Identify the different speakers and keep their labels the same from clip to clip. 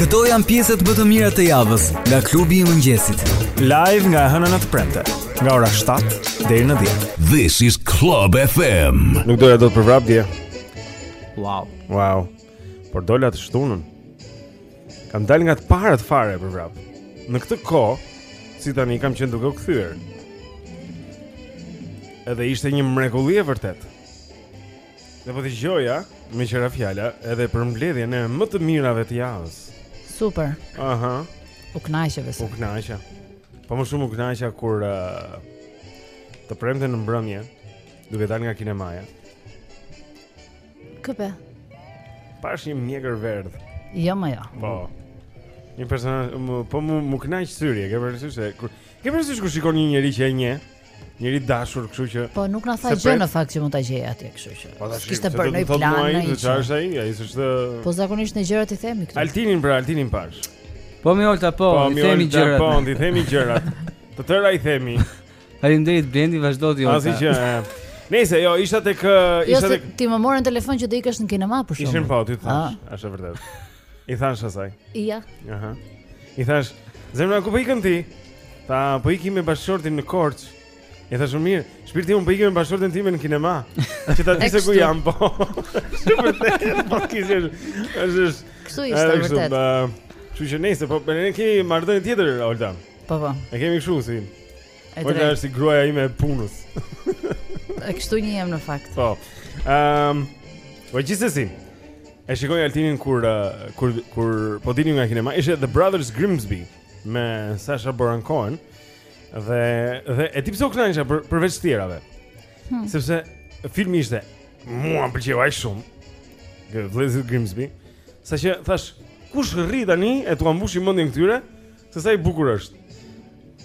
Speaker 1: Këto janë pjesët më të mira të javës nga klubi i mëngjesit.
Speaker 2: Live nga e hëna në të premte, nga ora 7 deri në 10.
Speaker 3: This is Club FM.
Speaker 2: Nuk dola dot për vrap dje.
Speaker 4: Wow.
Speaker 2: Wow. Por dola të shtunën. Kam dalë nga të parët fare për vrap. Në këtë kohë, si tani kam qenë duke u kthyer. Edhe ishte një mrekulli e vërtetë. Dhe po dëgjoja, meqë ra fjala, edhe përmbledhjen e më të mirave të javës.
Speaker 4: Super.
Speaker 2: Aha.
Speaker 4: U kënaqa,
Speaker 2: vësë.
Speaker 4: U
Speaker 2: kënaqa. Po më shumë u kënaqa kur uh, të premte në mbrëmje, duke dalë nga kinemaja.
Speaker 4: Kë
Speaker 2: pe? Pashë një mjekërverdhë.
Speaker 4: Jo, mo jo.
Speaker 2: Po. Një person, po më, m'u kënaq syri, e ke parasysh e... Kur, ke parasysh kur shikon një njeri që e njeh? Njeri i dashur, kështu që
Speaker 4: Po nuk na tha gjë në fakt që mund ta gjej atje, kështu që.
Speaker 2: Po tash
Speaker 4: kishte bërë
Speaker 2: një
Speaker 4: plan
Speaker 2: ai. Po zakonisht ai, ai është
Speaker 4: Po zakonisht ne gjërat i themi këtu.
Speaker 2: Altinin për Altinin pashë.
Speaker 5: Po mi Olta po,
Speaker 2: po
Speaker 5: i themi gjërat.
Speaker 2: Po mi i themi gjërat. Të tëra i themi.
Speaker 5: Faleminderit Blendi, vazhdo ti Olta.
Speaker 2: Asi që. Nëse jo, isha tek
Speaker 4: jo,
Speaker 2: isha tek
Speaker 4: ti më more në telefon që do ikësh në kinema për shkak.
Speaker 2: Ishin po të thashë,
Speaker 4: ah.
Speaker 2: është e vërtetë. I thashë asaj.
Speaker 4: Ja.
Speaker 2: Aha. I thashë, zemra ku po ikën ti? Tha po iki me bashkëshortin në Korçë. I thashë shumë mirë, shpirti unë po iki me bashkëshortin tim në kinema. Që ta dish se ku jam po. Super thënë, po kishë. Është është.
Speaker 4: Kështu ishte vërtet.
Speaker 2: Kështu që nëse po ne kemi marrëdhënie tjetër Olta.
Speaker 4: Po po.
Speaker 2: E kemi kështu si.
Speaker 4: E
Speaker 2: drejtë.
Speaker 4: Olta
Speaker 2: është si gruaja ime e punës.
Speaker 4: E kështu jemi në fakt.
Speaker 2: Po. Ehm, um, po gjithsesi. E shikoj Altinin kur uh, kur kur po dilnim nga kinema, ishte The Brothers Grimsby me Sasha Baron Cohen. Dhe dhe e di pse u kënaqa për përveç tjerave.
Speaker 4: Hmm.
Speaker 2: Sepse filmi ishte, mua më pëlqeu aq shumë. The Brothers Grimsby. Saqë thashë, kush rri tani e t'ua mbushi mendjen këtyre? Se sa i bukur është.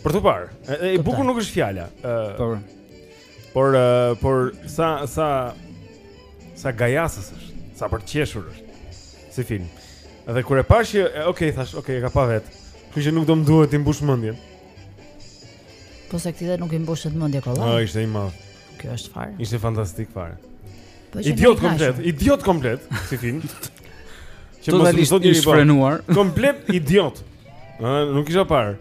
Speaker 2: Për të parë, e i bukur nuk është fjala. Ë
Speaker 5: po.
Speaker 2: Por por sa sa sa gajasës është, sa për të qeshur është. Si film. Edhe kur e pashë që, ok, thashë, ok, e ka pa vet. Kështu që nuk do më duhet t'i mbush mendjen.
Speaker 4: Po se këtij nuk i mbushet
Speaker 2: mendja
Speaker 4: kollaj.
Speaker 2: Ai ishte i madh.
Speaker 4: Kjo është fare.
Speaker 2: Ishte fantastik fare.
Speaker 4: Po
Speaker 2: idiot komplet, idiot komplet si film. Që do
Speaker 5: të
Speaker 2: thotë
Speaker 5: i shfrenuar.
Speaker 2: Komplet idiot. Ëh, nuk kisha parë.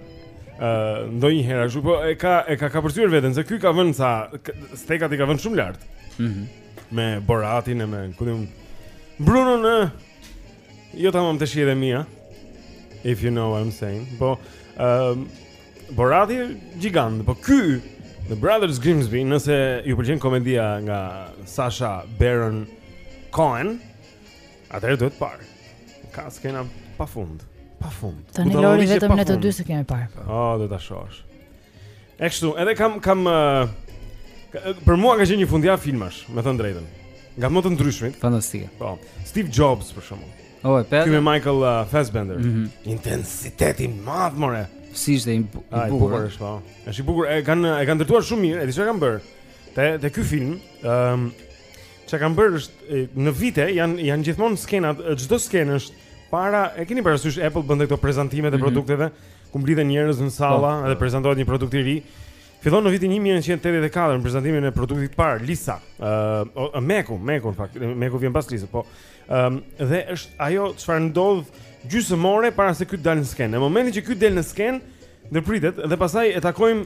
Speaker 2: Ëh, ndonjëherë ashtu po e ka e ka kapërcyer veten se ky ka vënë sa stekat i ka vënë shumë lart.
Speaker 5: Mhm.
Speaker 2: Mm me Boratin e me kujtun Brunon Jo tamam të shire mia If you know what I'm saying Po um, Borati është gjigand, po ky The Brothers Grimsby, nëse ju pëlqen komedia nga Sasha Baron Cohen, atëherë duhet parë. Ka skena pa fund,
Speaker 4: pa
Speaker 2: fund. Tani
Speaker 4: Lori vetëm ne të dy se kemi parë.
Speaker 2: Po, oh, do ta shohësh. E kështu, edhe kam kam uh, për mua ka qenë një fundjavë filmash, me thënë drejtën. Nga më të ndryshmit.
Speaker 5: Fantastike.
Speaker 2: Po. Steve Jobs për shembull.
Speaker 5: Oh, e pe.
Speaker 2: Ky me Michael uh, Fassbender.
Speaker 5: Mm
Speaker 2: -hmm. Intensitet i madh more.
Speaker 5: Si ishte i, bu i
Speaker 2: bukur.
Speaker 5: A i bukur
Speaker 2: është po. Është i bukur. E kanë e kanë ndërtuar shumë mirë. E di çfarë kanë bër. Te te ky film, ëm um, çka kanë bër është në vite janë janë gjithmonë skenat, çdo skenë është para, e keni parasysh Apple bën këto prezantime të
Speaker 5: mm -hmm.
Speaker 2: produkteve, ku mblidhen njerëz në salla
Speaker 5: po.
Speaker 2: dhe prezantohet një produkt i ri. Fillon në vitin 1984 në prezantimin e produktit të parë, Lisa. Ëh, uh, Meku, Meku në fakt, Meku vjen pas Lisa, po Ëm dhe është ajo çfarë ndodh gjysmore para se ky të dalë në skenë. Në momentin që ky del në skenë, ndërpritet dhe pastaj e takojmë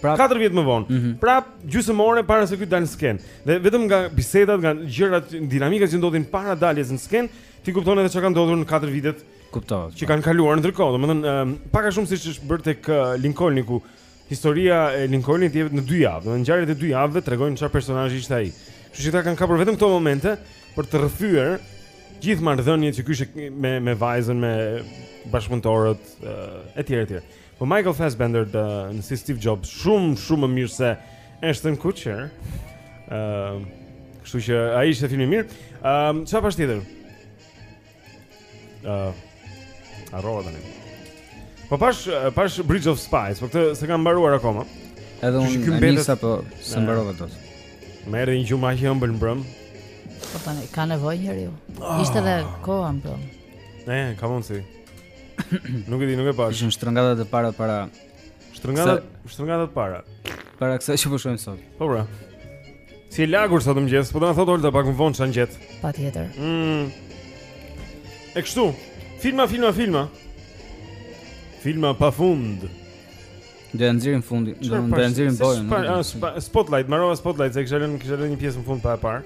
Speaker 5: prap
Speaker 2: 4 vjet më vonë.
Speaker 5: Mm -hmm.
Speaker 2: Prap gjysmore para se ky të dalë në skenë. Dhe vetëm nga bisedat, nga gjërat, dinamikat që ndodhin para daljes në skenë, ti kupton edhe çka ka ndodhur në 4 vitet.
Speaker 5: Kupton.
Speaker 2: Që po. kanë kaluar ndërkohë, domethënë pak a shumë siç është bërë tek Lincoln ku Historia e Lincolnit jepet në dy javë, domethënë ngjarjet e dy javëve tregojnë çfarë personazhi ishte ai. Kështu që ata kanë kapur vetëm këto momente për të rrëfyer gjithë marrëdhëniet që kishte me me vajzën, me bashkëpunëtorët etj etj. Po Michael Fassbender dë, në si Steve Jobs shumë shumë më mirë se Ashton Kutcher. Ëm, uh, kështu që ai ishte film i mirë. Ëm, um, çfarë pash tjetër? Ëh. Uh, Harrova tani. Po pash pash Bridge of Spies, por këtë s'e kam mbaruar akoma.
Speaker 5: Edhe unë e nisa po
Speaker 2: s'e
Speaker 5: mbarova dot.
Speaker 2: Më erdhi një gjumë aq i ëmbël mbrëm.
Speaker 4: Po tani ka nevojë njeriu.
Speaker 2: Oh.
Speaker 4: Ishte edhe koha mbrëm.
Speaker 2: Ne, ka mundsi. nuk e di, nuk e pash.
Speaker 5: Ishin shtrëngatat e para para
Speaker 2: Shtrëngata, shtrëngata të para.
Speaker 5: Para kësaj që po shohim sot.
Speaker 2: Po bra. Si e lagur sot mëngjes, po do na thotë Olta pak më vonë ça na gjet.
Speaker 4: Patjetër.
Speaker 2: Mm. E kështu. Filma, filma, filma. Filma pa fund.
Speaker 5: Do t'i nxjerrim fundin, do
Speaker 2: t'i
Speaker 5: nxjerrim bojën.
Speaker 2: Ah, Spotlight, mbarova Spotlight, se kisha lënë, kisha lënë një pjesë në fund pa e parë.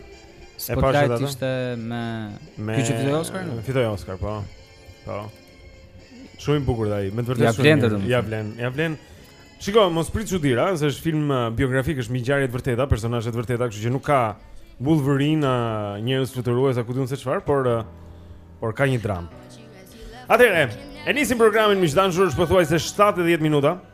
Speaker 5: Spotlight ishte me Ky që fitoi Oscar?
Speaker 2: Fitoi Oscar, po. Po. Shumë i bukur dhe ai, me të vërtetë shumë i
Speaker 5: bukur
Speaker 2: Ja vlen, ja vlen Shiko, mos prit çudira, se është film uh, biografik, është mbi ngjarje të vërteta, personazhe të vërteta Kështu që nuk ka Wolverine, uh, njerëz fluturues, a ku di unë se çfarë, por, uh, por ka një dramë Atëherë, e nisim programin, miq të dashur, është pothuajse 7 e 10
Speaker 6: minuta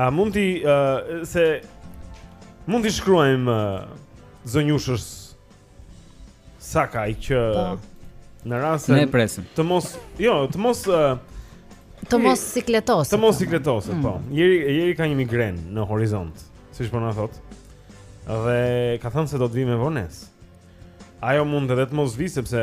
Speaker 2: A mund t'i uh, se mund t'i shkruajmë uh, zonjushës Sakaj që
Speaker 6: po.
Speaker 2: në rast se të mos, jo, të mos uh,
Speaker 6: të mos sikletoset.
Speaker 2: Të mos sikletoset,
Speaker 6: mm.
Speaker 2: po. Jeri jeri ka një migrenë në horizont, siç po na thotë. Dhe ka thënë se do të vijë me vonesë. Ajo mund edhe të mos vijë sepse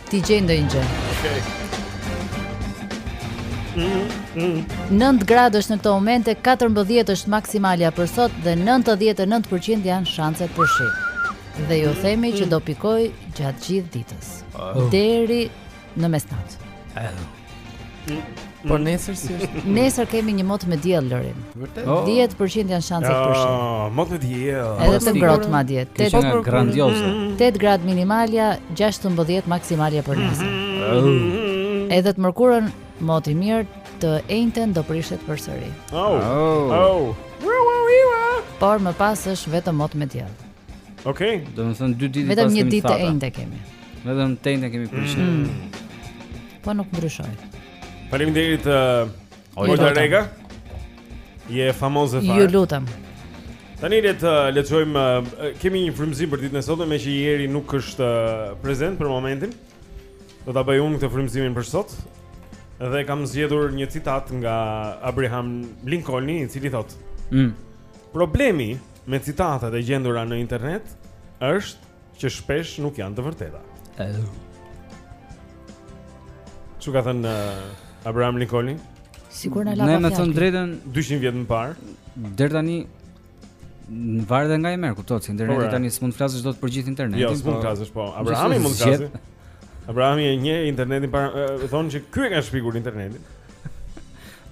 Speaker 4: T'i gjej ndonjë gjë.
Speaker 2: Okej. Okay.
Speaker 4: 9 gradë është në këto momente, 14 është maksimalja për sot dhe 99% janë shanset për shi. Dhe ju themi që do pikojë gjatë gjithë ditës. Oh. Deri në mesnatë. Oh.
Speaker 7: Po nesër si është?
Speaker 4: Nesër kemi një mot me diell Lorin.
Speaker 7: Vërtet?
Speaker 4: 10% janë shanset për shi.
Speaker 2: Ah, mot me diell.
Speaker 4: Edhe të ngrohtë madje. 8
Speaker 5: grandioze.
Speaker 4: 8 gradë minimalja, 16 maksimalja për nesër.
Speaker 5: Mm-hmm.
Speaker 4: Edhe të mërkurën mot i mirë të enjten do prishet përsëri.
Speaker 2: Oh.
Speaker 5: Oh.
Speaker 4: Por më pas është vetëm mot me diell.
Speaker 2: Okej. Okay.
Speaker 5: Do të thotë dy ditë pas kemi
Speaker 4: fata. Vetëm
Speaker 5: një ditë të
Speaker 4: enjte kemi.
Speaker 5: Vetëm të enjte kemi prishur.
Speaker 2: Mm. mm.
Speaker 4: Po nuk ndryshoi.
Speaker 2: Faleminderit uh,
Speaker 4: Olga
Speaker 2: Rega. Je famoze fare.
Speaker 4: Ju lutem.
Speaker 2: Tani le të le të shojmë uh, kemi një frymëzim për ditën e sotme meqë Jeri nuk është uh, prezent për momentin. Do ta bëj unë këtë frymëzimin për sot. Dhe kam zgjedhur një citat nga Abraham Lincoln, i cili thotë:
Speaker 5: "Mm.
Speaker 2: Problemi me citatet e gjendura në internet është që shpesh nuk janë të vërteta.
Speaker 5: Oh.
Speaker 2: Ç'ka thënë uh, Abraham Lincoln?
Speaker 4: Sigur na lava.
Speaker 5: Me thënë
Speaker 4: të
Speaker 5: drejtën
Speaker 2: 200 vjet më parë,
Speaker 5: deri tani varet nga e merr, kuptohet, se interneti
Speaker 2: po, pra.
Speaker 5: tani s'mund të flasësh dot për gjithë internetin.
Speaker 2: Jo, s'mund të
Speaker 5: po.
Speaker 2: flasësh, po, Abrahami mund të flasë. Abrahami e njeh internetin, para, thonë që ky e ka shpikur internetin.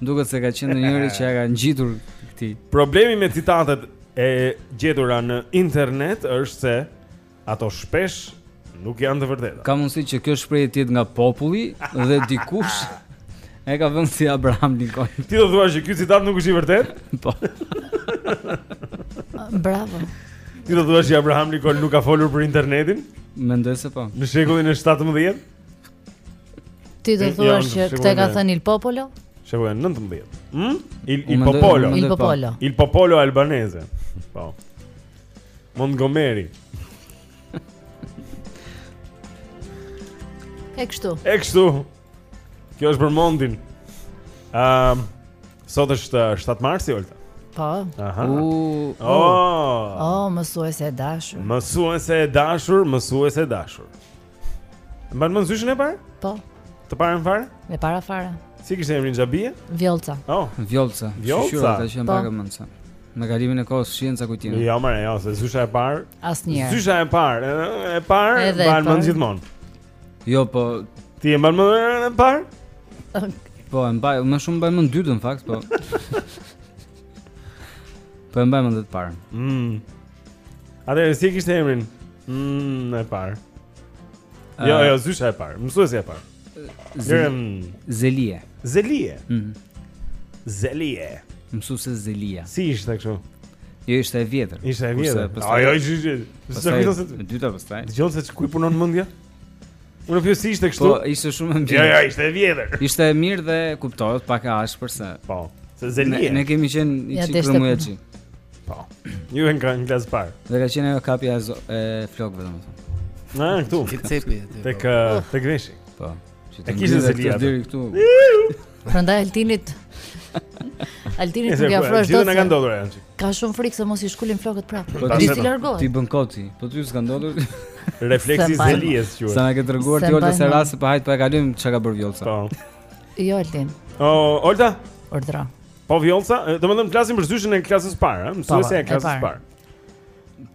Speaker 5: Duket se ka qenë njëri që ia ka ngjitur këtij.
Speaker 2: Problemi me citatet e gjetura në internet është se ato shpesh nuk janë të vërteta.
Speaker 5: Ka mundësi që kjo shprehje të jetë nga populli dhe dikush e ka vënë si Abraham Lincoln.
Speaker 2: Ti do thua që ky citat nuk është i vërtetë?
Speaker 5: Po.
Speaker 4: Bravo.
Speaker 2: Ti do thua që Abraham Lincoln nuk ka folur për internetin?
Speaker 5: Mendoj se po.
Speaker 2: Në shekullin e 17?
Speaker 4: Ti do
Speaker 2: thua
Speaker 4: që këtë ka thënë Il Popolo?
Speaker 2: Shekulli 19. Hm? Il Il Popolo.
Speaker 4: Il Popolo.
Speaker 2: Il Popolo albaneze. Po. Montgomery.
Speaker 4: E kështu.
Speaker 2: E kështu. Kjo është për Mondin. Ehm, um, sot është 7 marsi, Olta.
Speaker 4: Po.
Speaker 2: Aha.
Speaker 5: U.
Speaker 2: Oh.
Speaker 4: Oh, mësuese e dashur.
Speaker 2: Mësuese e dashur, mësuese e dashur. Mban mend zyshën e parë?
Speaker 4: Po.
Speaker 2: Të parën fare?
Speaker 4: Të parën fare.
Speaker 2: Si kishte emrin Xhabie?
Speaker 4: Vjollca.
Speaker 2: Oh, Vjollca.
Speaker 5: Vjollca ka qenë pak po. e mënçme. Me kalimin e kohës shihen ca kujtime.
Speaker 2: Jo, more jo, se zysha e parë.
Speaker 4: Asnjëherë.
Speaker 2: Zysha e parë, e parë mbahet mend gjithmonë.
Speaker 5: Jo, po
Speaker 2: ti e mban mend të parën?
Speaker 5: Po, e mbaj, më shumë mbaj mend të dytën në fakt, po. Po e mbaj mend të parën.
Speaker 2: Mm. Atëherë si e kishte emrin? Mmm, e parë. Jo,
Speaker 5: uh,
Speaker 2: jo, zysha e parë. Mësuesja e parë. Zyrem
Speaker 5: Zelie.
Speaker 2: Zelie.
Speaker 5: Mhm.
Speaker 2: Mm Zelie.
Speaker 5: Mësuese Zelia.
Speaker 2: Si ishte kështu?
Speaker 5: Jo, ishte e vjetër.
Speaker 2: Ishte e vjetër. Ajo ishte. S'të kujtohet?
Speaker 5: E dyta pastaj.
Speaker 2: Dëgjon se ku i punon mendja? Unë po si ishte kështu.
Speaker 5: Po, ishte shumë e mirë.
Speaker 2: Jo, jo, ishte e vjetër.
Speaker 5: Ishte e mirë dhe kuptohet pak e ashpër se.
Speaker 2: Po. Se Zelie.
Speaker 5: Ne, ne kemi qenë i
Speaker 4: ja,
Speaker 5: çikë
Speaker 4: më
Speaker 5: aty.
Speaker 2: Po. Ju që në klasë të parë.
Speaker 5: Dhe ka qenë ajo kapja e flokëve domethënë.
Speaker 2: Na, këtu.
Speaker 7: Te cepi.
Speaker 2: Tek po. tek veshi.
Speaker 5: Po.
Speaker 2: E kishte Zelie.
Speaker 5: Deri këtu.
Speaker 4: Prandaj Altinit
Speaker 2: Altini
Speaker 4: nuk i
Speaker 2: afrohesh
Speaker 4: dot. Gjithë
Speaker 2: ndodhur janë.
Speaker 4: Ka shumë frikë se mos i shkulin flokët prapë.
Speaker 5: Po
Speaker 4: ti si largohet?
Speaker 5: T'i bën kot ti. Po ti s'ka ndodhur.
Speaker 2: Refleksi i Zelies quhet.
Speaker 5: Sa na ke treguar ti
Speaker 4: Olta
Speaker 5: se ç'rasti pa hajt pa e kalojmë çka ka bërë Vjollca.
Speaker 2: Po.
Speaker 4: Jo Altin.
Speaker 2: O Olta?
Speaker 4: Urdhëro.
Speaker 2: Po Vjollca, domethënë flasim për zyshën e klasës së parë, ëh, mësuesja po,
Speaker 4: e
Speaker 2: klasës
Speaker 4: së
Speaker 2: parë.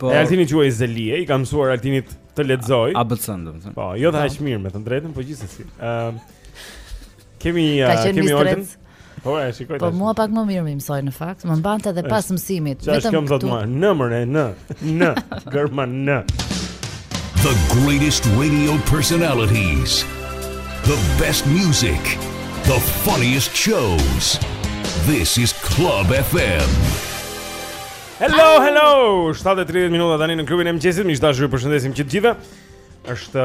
Speaker 5: Po.
Speaker 2: E Altinit quhet Zelie, i ka mësuar Altinit të lexojë.
Speaker 5: ABC domethënë.
Speaker 2: Po, jo dhe aq mirë me thënë të drejtën, po gjithsesi. Ëm Kemi kemi Oltën. Po e shikoj
Speaker 4: po
Speaker 2: tash.
Speaker 4: Po mua pak më mirë më mësoi në fakt. Më mbante edhe pas mësimit, vetëm.
Speaker 2: Çfarë ka
Speaker 4: me
Speaker 2: thënë më? Në më në në. Në. Gërmën në.
Speaker 3: The greatest radio personalities. The best music. The funniest shows. This is Club FM.
Speaker 2: Hello, hello. 7:30 minuta tani në klubin e mëngjesit. Miq të dashur, ju përshëndesim të gjithëve. Është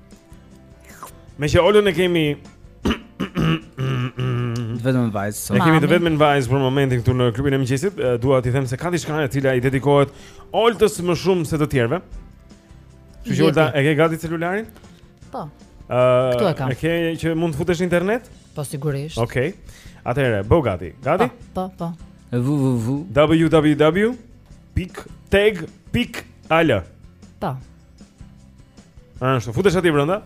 Speaker 5: Meqë
Speaker 2: Oltën e kemi të vetmen vajzë sot. E kemi të vetmen vajzë për momentin këtu në klubin e mëngjesit. Dua t'i them se ka diçka e cila i dedikohet Oltës më shumë se të tjerëve. Olta e ke gati celularin?
Speaker 4: Po.
Speaker 2: Ëh,
Speaker 4: këtu e kam.
Speaker 2: E ke që mund të futesh në internet?
Speaker 4: Po sigurisht.
Speaker 2: Okej. Okay. Atëherë, bëhu gati. Gati?
Speaker 4: Po, po. po.
Speaker 2: www.teg.al.
Speaker 4: Po.
Speaker 2: Ashtu, futesh aty brenda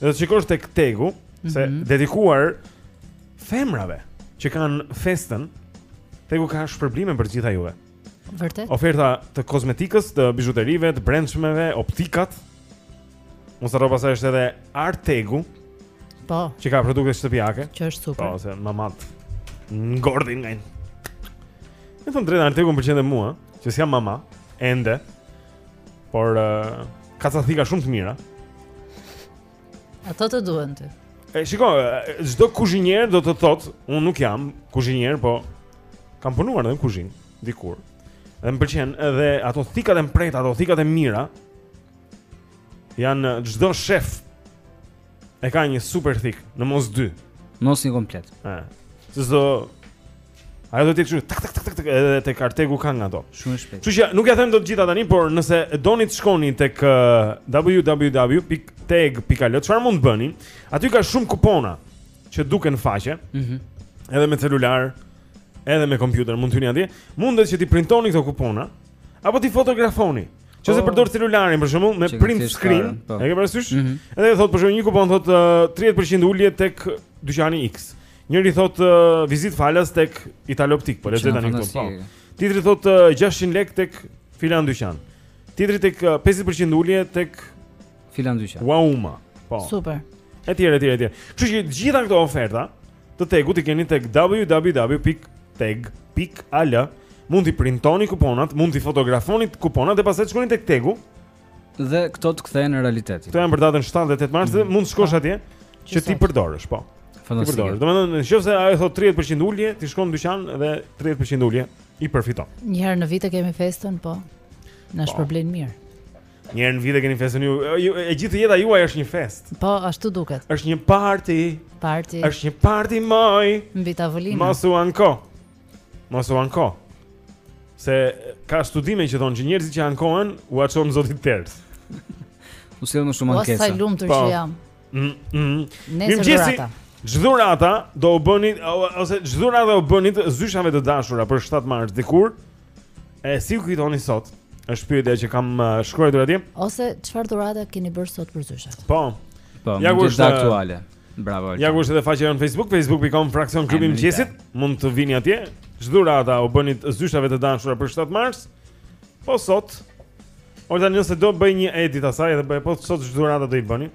Speaker 2: dhe do shikosh tek Tegu mm -hmm. se mhm. dedikuar femrave që kanë festën. Tegu ka shpërblime për të gjitha juve.
Speaker 4: Vërtet.
Speaker 2: Oferta të kozmetikës, të bizhuterive, të brendshmeve, optikat. Mos harro pastaj është edhe Artegu.
Speaker 4: Po.
Speaker 2: Që ka produkte shtëpiake.
Speaker 4: Që është super.
Speaker 2: Po, se mamat ngordhin nga. Me thënë të drejtën Artegu më pëlqen dhe mua, që s'jam mama ende. Por uh, ka ca thika shumë të mira.
Speaker 4: Ato të duhen ty.
Speaker 2: E shiko, çdo kuzhinier do të thotë, unë nuk jam kuzhinier, po kam punuar në kuzhinë dikur. Dhe më pëlqen edhe ato thikat e mprehta, ato thikat e mira. Janë çdo shef E ka një super thikë, në mos dy.
Speaker 5: Mos një komplet.
Speaker 2: Ë. Se do Ajo do të thikë tak tak tak tak edhe tek ar Tegu ka nga ato.
Speaker 5: Shumë shpejt.
Speaker 2: Kështu që nuk ia them dot të gjitha tani, por nëse doni të shkoni tek www.teg.al, çfarë mund të bëni? Aty ka shumë kupona që duken në faqe.
Speaker 5: Mhm.
Speaker 2: Mm edhe me celular, edhe me kompjuter mund të hyni atje. Mundet që t'i printoni këto kupona. Apo t'i fotografoni. Qoftë se
Speaker 5: po.
Speaker 2: përdor celularin për shembull me print screen,
Speaker 5: po.
Speaker 2: e ke parasysh?
Speaker 5: Mm -hmm.
Speaker 2: Edhe thotë për shembull një kupon thotë uh, 30% ulje tek dyqani X. Njëri thotë uh, vizitë falas tek Italoptik, po le të tani këtu. Po. Tjetri thotë uh, 600 lekë tek filan dyqan. Tjetri tek uh, 50% ulje tek
Speaker 5: filan dyqan.
Speaker 2: Uau ma. Po.
Speaker 4: Super.
Speaker 2: Etj, etj, etj. Kështu që të gjitha këto oferta të Tegut i keni tek www.teg.al. Mund t'i printoni kuponat, mund t'i fotografoni kuponat dhe pastaj shkoni tek Tegu
Speaker 5: dhe këto të kthehen në realitet.
Speaker 2: Këto janë për datën 7 dhe 8 mars, mm. mund të shkosh atje që t'i përdorësh, po.
Speaker 5: Fantastike.
Speaker 2: Përdorësh. Domethënë, nëse ajo thotë 30% ulje, ti shkon në dyqan dhe 30% ulje i përfiton.
Speaker 4: Një herë në vit e kemi festën, po. Na
Speaker 2: po.
Speaker 4: shpërblen mirë.
Speaker 2: Një herë në vit e keni festën ju. E gjithë jeta juaj është një festë.
Speaker 4: Po, ashtu duket.
Speaker 2: Është një party.
Speaker 4: Party.
Speaker 2: Është një party moj.
Speaker 4: Mbi tavolinë.
Speaker 2: Mos u anko. Mos u anko. Se ka studime që thonë që njerëzit që ankohen ua çon Zoti tërës.
Speaker 5: U sjell më shumë
Speaker 4: ankesa. Po sa
Speaker 5: e
Speaker 4: lumtur
Speaker 2: po.
Speaker 4: që jam.
Speaker 2: Mm, mm.
Speaker 4: Ç'dhurata.
Speaker 2: Ç'dhurata do u bëni ose ç'dhurata u bënit zyshave të dashura për 7 mars dikur. E si i kujtoni sot? Është pyetja që kam uh, shkruar atje.
Speaker 4: Ose çfarë dhurata keni bërë sot për zyshat?
Speaker 2: Po.
Speaker 5: Po,
Speaker 2: ja është
Speaker 5: uh, aktuale. Bravo.
Speaker 2: Ja ku është edhe faqja jonë në Facebook, facebook.com fraksion klubi i mëngjesit. Mund të vini atje. Ç'dhurata u bënit zyshave të dashura për 7 mars? Po sot. Ose nëse do bëj një edit asaj dhe bëj po sot ç'dhurata do i bëni?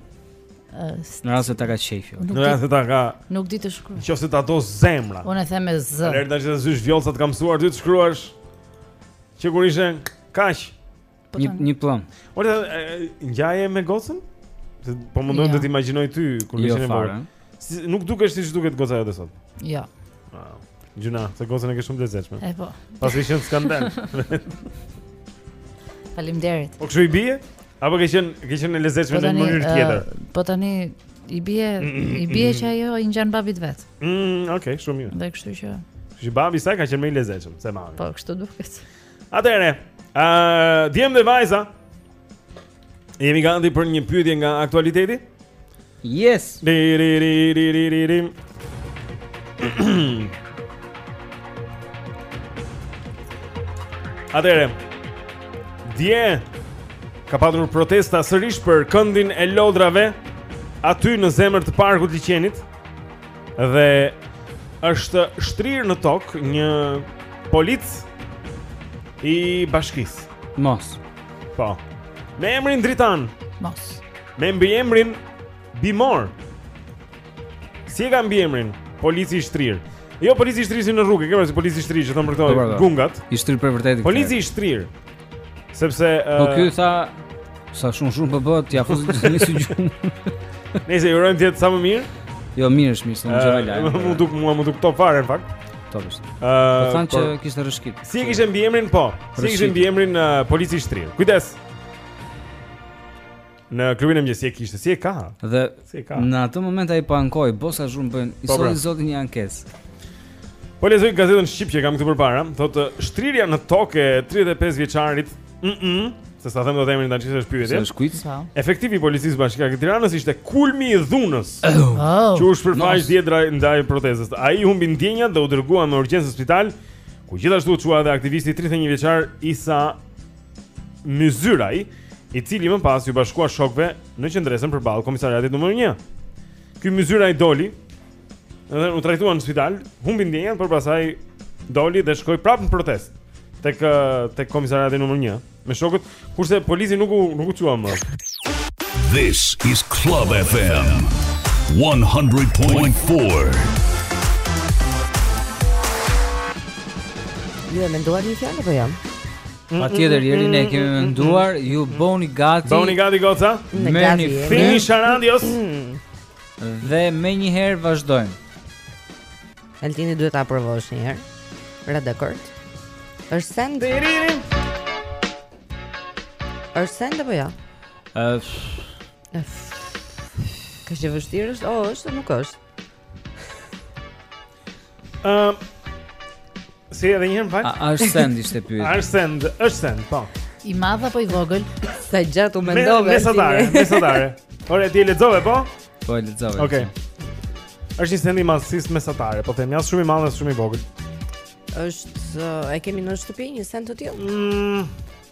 Speaker 5: Në rast se ta ka
Speaker 4: qejfi.
Speaker 2: Në rast se ta ka.
Speaker 4: Nuk di të shkruaj.
Speaker 2: Nëse ta do zemra.
Speaker 4: Unë e them me z.
Speaker 2: Aler tash të zysh Vjollca të kam mësuar ty të shkruash. Që kur ishe kaq
Speaker 4: po
Speaker 5: një një plumb.
Speaker 2: Ora ngjaje me gocën? Po mundohem
Speaker 4: të
Speaker 2: të imagjinoj ty kur
Speaker 5: jo,
Speaker 2: ishe në
Speaker 5: fare.
Speaker 2: Nuk dukesh siç duket goca jote sot.
Speaker 4: Jo.
Speaker 2: Gjuna, se gocën e ke shumë të lezetshme.
Speaker 4: E po.
Speaker 2: Pasi qenke skandal.
Speaker 4: Faleminderit.
Speaker 2: Po kshu i bie? Apo ke qen ke qen e lezetshme
Speaker 4: po
Speaker 2: në mënyrë tjetër?
Speaker 4: Po tani i bie i bie që ajo i ngjan babit vet.
Speaker 2: Mm, okay, shumë mirë.
Speaker 4: Dhe kështu që.
Speaker 2: Kështu që babi sa ka qenë më i lezetshëm se mami.
Speaker 4: Po kështu duket.
Speaker 2: Atëherë, ë, uh, djem dhe vajza, Jemi gati për një pyetje nga aktualiteti?
Speaker 5: Yes.
Speaker 2: Riririririririm. Atëherë. Dje ka patur protesta sërish për këndin e lodrave aty në zemër të parkut të Liqenit dhe është shtrirë në tokë një polic i bashkisë.
Speaker 5: Mos.
Speaker 2: Po. Me emrin Dritan.
Speaker 4: Mos.
Speaker 2: Me mbiemrin Bimor. Si e ka mbiemrin? Polici i shtrir. Jo polici i shtrir si në rrugë, ke parasysh polici i shtrir që thon për
Speaker 5: këto po,
Speaker 2: po,
Speaker 5: po.
Speaker 2: gungat.
Speaker 5: I shtrir për vërtetë.
Speaker 2: Polici i shtrir. Sepse
Speaker 5: uh...
Speaker 2: Po
Speaker 5: ky tha sa shumë zhurmë po bëhet, ja fut një si gjum.
Speaker 2: Nejse i urojmë të jetë sa më mirë.
Speaker 5: Jo mirë, është mirë, s'u
Speaker 2: vra,
Speaker 5: lajm.
Speaker 2: Më duk mua, më duk top fare në fakt.
Speaker 5: Top është.
Speaker 2: Ëh, uh,
Speaker 5: po thanë që kishte rrëshqit.
Speaker 2: Si e kishte mbiemrin po? Si e kishte mbiemrin uh, polici shtrir? Kujdes. Në klubin e mëngjesit e kishte, si e ka?
Speaker 5: Dhe
Speaker 2: si e ka?
Speaker 5: Në atë moment ai po ankoi, bo sa zhurmë bën, i
Speaker 2: po,
Speaker 5: solli zotit një ankesë.
Speaker 2: Po lexoj gazetën Shqip që kam këtu përpara Thotë, shtrirja në tokë e 35 vjeçarit mm -mm, Se s'e them dot emrin tani se është pyetja
Speaker 5: është kujt
Speaker 4: po.
Speaker 2: Efektiv i policisë bashkiake të Tiranës ishte kulmi i dhunës
Speaker 4: oh.
Speaker 2: Që u shpërfaq
Speaker 5: no.
Speaker 2: dje gjatë protestës Ai humbi ndjenjat dhe u dërgua me urgjencë në spital ku gjithashtu u çua dhe aktivisti 31 vjeçar Isa Myzyraj, i cili më pas iu bashkua shokëve në qëndresën përballë komisariatit numër 1. Ky Myzyraj doli dhe u trajtua në spital, humbi ndjenjat, por pastaj doli dhe shkoi prapë në protestë tek tek komisariati numër 1. Me shokët, kurse polici nuk u nuk u çua më.
Speaker 3: This is Club FM 100.4.
Speaker 7: Ju e menduat një fjalë apo jo?
Speaker 5: Patjetër, Eri e kemi mm, mm, mm, menduar, ju boni gati
Speaker 2: Boni gati, goca
Speaker 5: Merni
Speaker 2: fini sharandios
Speaker 5: Dhe menjëherë vazhdojmë
Speaker 7: Altin, duhet ta provosh një herë. Ra dakord. Është send. Është send apo jo?
Speaker 5: Ëf.
Speaker 7: Ëf. Kaq e vështirë është? O, është, nuk është.
Speaker 2: Ëm. Um, Si edhe një herë më fal.
Speaker 5: A është send ishte pyetja.
Speaker 2: A është send? Është send, po.
Speaker 4: I madh apo i vogël?
Speaker 7: Sa gjatë u mendove?
Speaker 2: Mesatare, mesatare. Po ti e lexove po?
Speaker 5: Po e lexove.
Speaker 2: Okej. Okay. Është një send i madhësisë mesatare, po them as shumë i madh as shumë i vogël.
Speaker 7: A e kemi në shtëpi një send të tillë?
Speaker 2: Mm.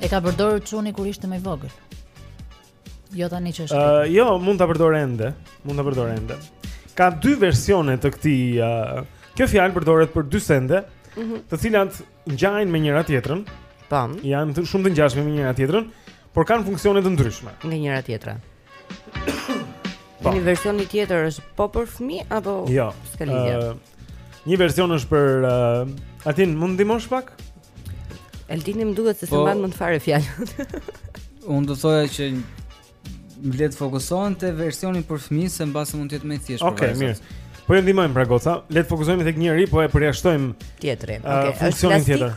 Speaker 5: E
Speaker 2: ka
Speaker 4: përdorur çuni kur ishte më i vogël. Jo tani që është.
Speaker 2: Uh, jo, mund ta përdorë ende. Mund ta përdorë ende. Ka dy versione të këtij. Uh, kjo fjalë përdoret për dy sende, mm -hmm. të cilat ngjajnë me njëra tjetrën.
Speaker 7: Tan.
Speaker 2: Janë të, shumë të ngjashme me njëra tjetrën, por kanë funksione të ndryshme.
Speaker 7: Nga njëra tjetra.
Speaker 2: Po.
Speaker 7: Një version tjetër është po për fëmijë, apo
Speaker 2: jo,
Speaker 7: s'ka lidhje?
Speaker 2: Uh, një version është për... Uh, Altin, më ndihmo pak?
Speaker 7: E di, më duhet se
Speaker 5: po,
Speaker 7: s'e mbaj mend fare fjalën.
Speaker 5: unë do thoja që më le të fokusohen te versioni për fëmijë, se mbase mund të jetë më thjesht okay, për vajzat.
Speaker 2: Mirë. Po ju ndihmojmë pra goca, le të fokusohemi tek njëri, po e përjashtojmë tjetrin.
Speaker 7: Uh, okay,
Speaker 2: funksionin tjetër.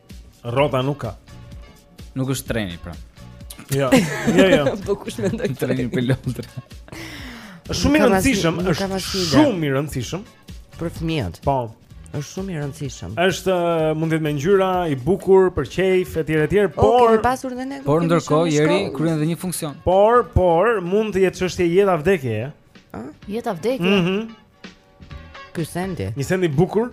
Speaker 4: Rrota
Speaker 2: nuk ka.
Speaker 5: Nuk është treni pra.
Speaker 2: Jo, jo, jo.
Speaker 7: Po kush mendoi
Speaker 5: treni për Londër?
Speaker 2: Është shumë i rëndësishëm, është shumë i rëndësishëm
Speaker 7: për fëmijët.
Speaker 2: Po.
Speaker 7: Është shumë i rëndësishëm.
Speaker 2: Është uh, mund të jetë me ngjyra, i bukur, për qejf etj etj, por oh,
Speaker 7: kemi pasur dhe ne.
Speaker 5: Por ndërkohë Jeri kryen edhe një funksion.
Speaker 2: Por, por mund të jetë çështje jetë a vdekje.
Speaker 4: Ëh? Jetë a vdekje.
Speaker 2: Mhm.
Speaker 7: Ky sendi.
Speaker 2: Një send i bukur.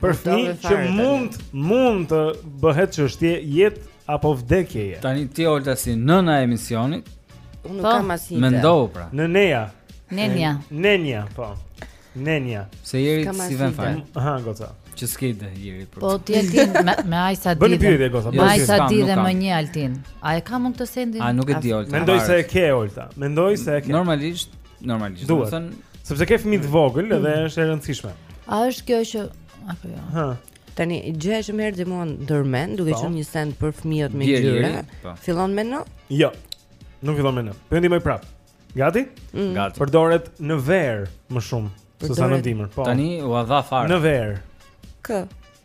Speaker 2: Për fëmijë që mund mund të bëhet çështje jete apo vdekjeje.
Speaker 5: Tani ti Olta si nëna e emisionit.
Speaker 7: Unë nuk
Speaker 4: po.
Speaker 7: kam asnjë.
Speaker 5: Mendoj pra.
Speaker 2: Në neja.
Speaker 4: Nenja.
Speaker 2: Nenja, po. Nenja.
Speaker 5: Se Jeri s'i
Speaker 7: vjen
Speaker 5: fare.
Speaker 2: Aha, goca.
Speaker 5: Që s'ke ide Jeri për.
Speaker 4: Po ti e di me, me aq sa di.
Speaker 2: Bëni pyetje goca.
Speaker 4: Me aq sa di dhe më njeh Altin. A e ka Olta sendin?
Speaker 5: A nuk e di Olta.
Speaker 2: Mendoj se e ke Olta. Mendoj se e ke.
Speaker 5: Normalisht Normalisht, domethënë,
Speaker 2: sepse ke fëmijë të mm. vogël dhe mm. është e rëndësishme.
Speaker 4: A është kjo që apo jo?
Speaker 2: Hë.
Speaker 7: Tani gjëja që më erdhi mua ndërmend, duke
Speaker 2: po.
Speaker 7: qenë një send për fëmijët me ngjyra,
Speaker 5: po.
Speaker 7: fillon me në?
Speaker 2: Jo. Nuk fillon me n. Po ndihmoj prap. Gati?
Speaker 7: Mm.
Speaker 5: Gati.
Speaker 2: Përdoret në verë më shumë se sa në dimër. Po.
Speaker 5: Tani u dha fare.
Speaker 2: Në verë.
Speaker 7: K.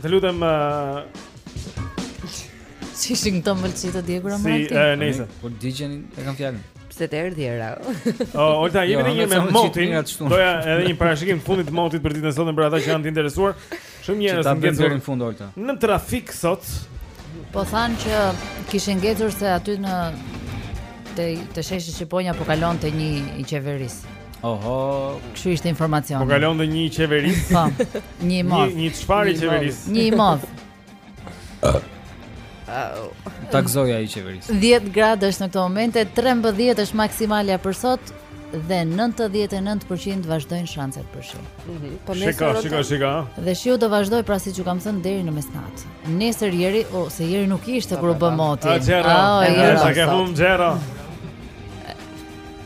Speaker 2: Të lutem
Speaker 4: Si si këto mëlçi të djegur ama.
Speaker 2: Si, e nejse.
Speaker 5: Po digjen e kam fjalën.
Speaker 7: Pse të erdhi era?
Speaker 2: Oh, Olta jemi
Speaker 5: jo,
Speaker 2: në një
Speaker 5: me
Speaker 2: motin. Doja edhe një parashikim të fundit të motit për ditën e sotme për ata që janë të interesuar. Shumë njerëz që
Speaker 5: kanë
Speaker 2: ngelur
Speaker 5: në fund Olta.
Speaker 2: Në trafik sot.
Speaker 4: Po thanë që kishin ngecur se aty në te te sheshi Shqiponja po kalonte një i qeverisë.
Speaker 5: Oho,
Speaker 4: kështu ishte informacion.
Speaker 2: Po kalon dhe një qeveri.
Speaker 4: Po. Një i modh.
Speaker 2: Një çfarë
Speaker 7: i
Speaker 2: qeverisë?
Speaker 4: Një i
Speaker 5: madh. Takzoja i qeveris.
Speaker 4: 10 gradë është në këto momente, 13 është maksimalja për sot dhe 99% vazhdojnë shanset për shi.
Speaker 7: Mhm. Po
Speaker 2: shiko, shiko, shiko.
Speaker 4: Dhe shiu do vazhdojë pra siç ju kam thënë deri në mesnatë. Nesër Jeri o se Jeri nuk ishte kur u bë moti. Ah, Jeri. Ah, Jeri.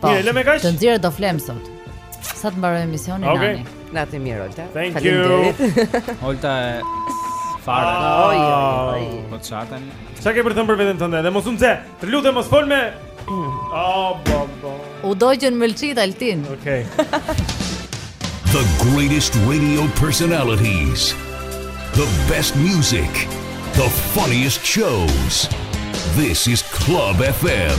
Speaker 7: Po.
Speaker 4: Mirë,
Speaker 2: e lëmë kaq.
Speaker 4: Të nxjerrë do flem sot. Sa të mbaroj emisionin okay. tani.
Speaker 2: Okej.
Speaker 4: Natën
Speaker 7: e mirë Olta.
Speaker 2: Thank
Speaker 7: you.
Speaker 5: Olta e fare.
Speaker 7: Ah. Oj, oj.
Speaker 5: Po ça tha.
Speaker 2: Sa ke për të thënë për veten tënde? Dhe mos u nxe. Të lutem mos fol me. Oh, bo, bo.
Speaker 4: U dogjën mëlçitë Altin.
Speaker 2: Okej.
Speaker 3: The greatest radio personalities. The best music. The funniest shows. This is Club FM.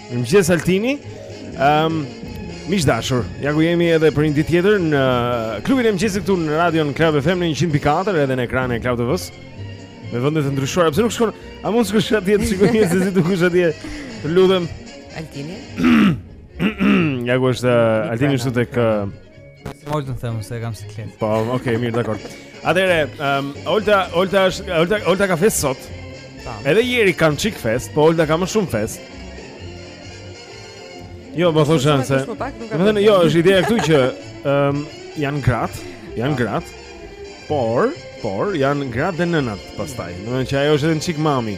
Speaker 7: Mirëmëngjes Altini. Ehm, um, miq të
Speaker 2: dashur, ja ku jemi edhe për një ditë tjetër në klubin e mëngjesit këtu në radion Club FM në 100.4 edhe në ekranin e Club TV-së. Me vende të ndryshuara, pse nuk shkon? A mund të shkosh atje të shikoj se si të kush atje? Të lutem.
Speaker 7: Altini.
Speaker 2: ja ku është Altini këtu tek
Speaker 5: Olta të them se e kam siklet.
Speaker 2: Po, okay, mirë, dakord. Atëhere, um, Olta, Olta është Olta, Olta ka festë sot.
Speaker 7: Po.
Speaker 2: Edhe Jeri ka një çik festë, po Olta ka më shumë festë. Jo,
Speaker 7: më thosh
Speaker 2: janë se. Domethënë, jo, është ideja këtu që um, janë gratë, janë po. gratë. Por, por janë gratë dhe nënat pastaj. Domethënë që ajo është edhe një çik mami.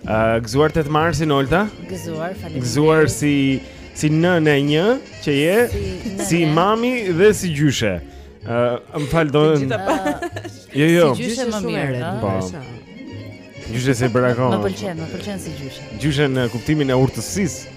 Speaker 2: Uh,
Speaker 7: gëzuar
Speaker 2: 8 marsin Olta.
Speaker 4: Gëzuar, faleminderit.
Speaker 2: Gëzuar si si nënë e re që je,
Speaker 4: si,
Speaker 2: si mami dhe si gjyshe.
Speaker 6: Ë, uh, më fal do. Jo, jo.
Speaker 4: Si gjyshe më mirë, ëh.
Speaker 6: Po. Gjyshe se bëra kohë.
Speaker 4: Më pëlqen, më pëlqen si gjyshe.
Speaker 6: Gjyshe në kuptimin e urtësisë.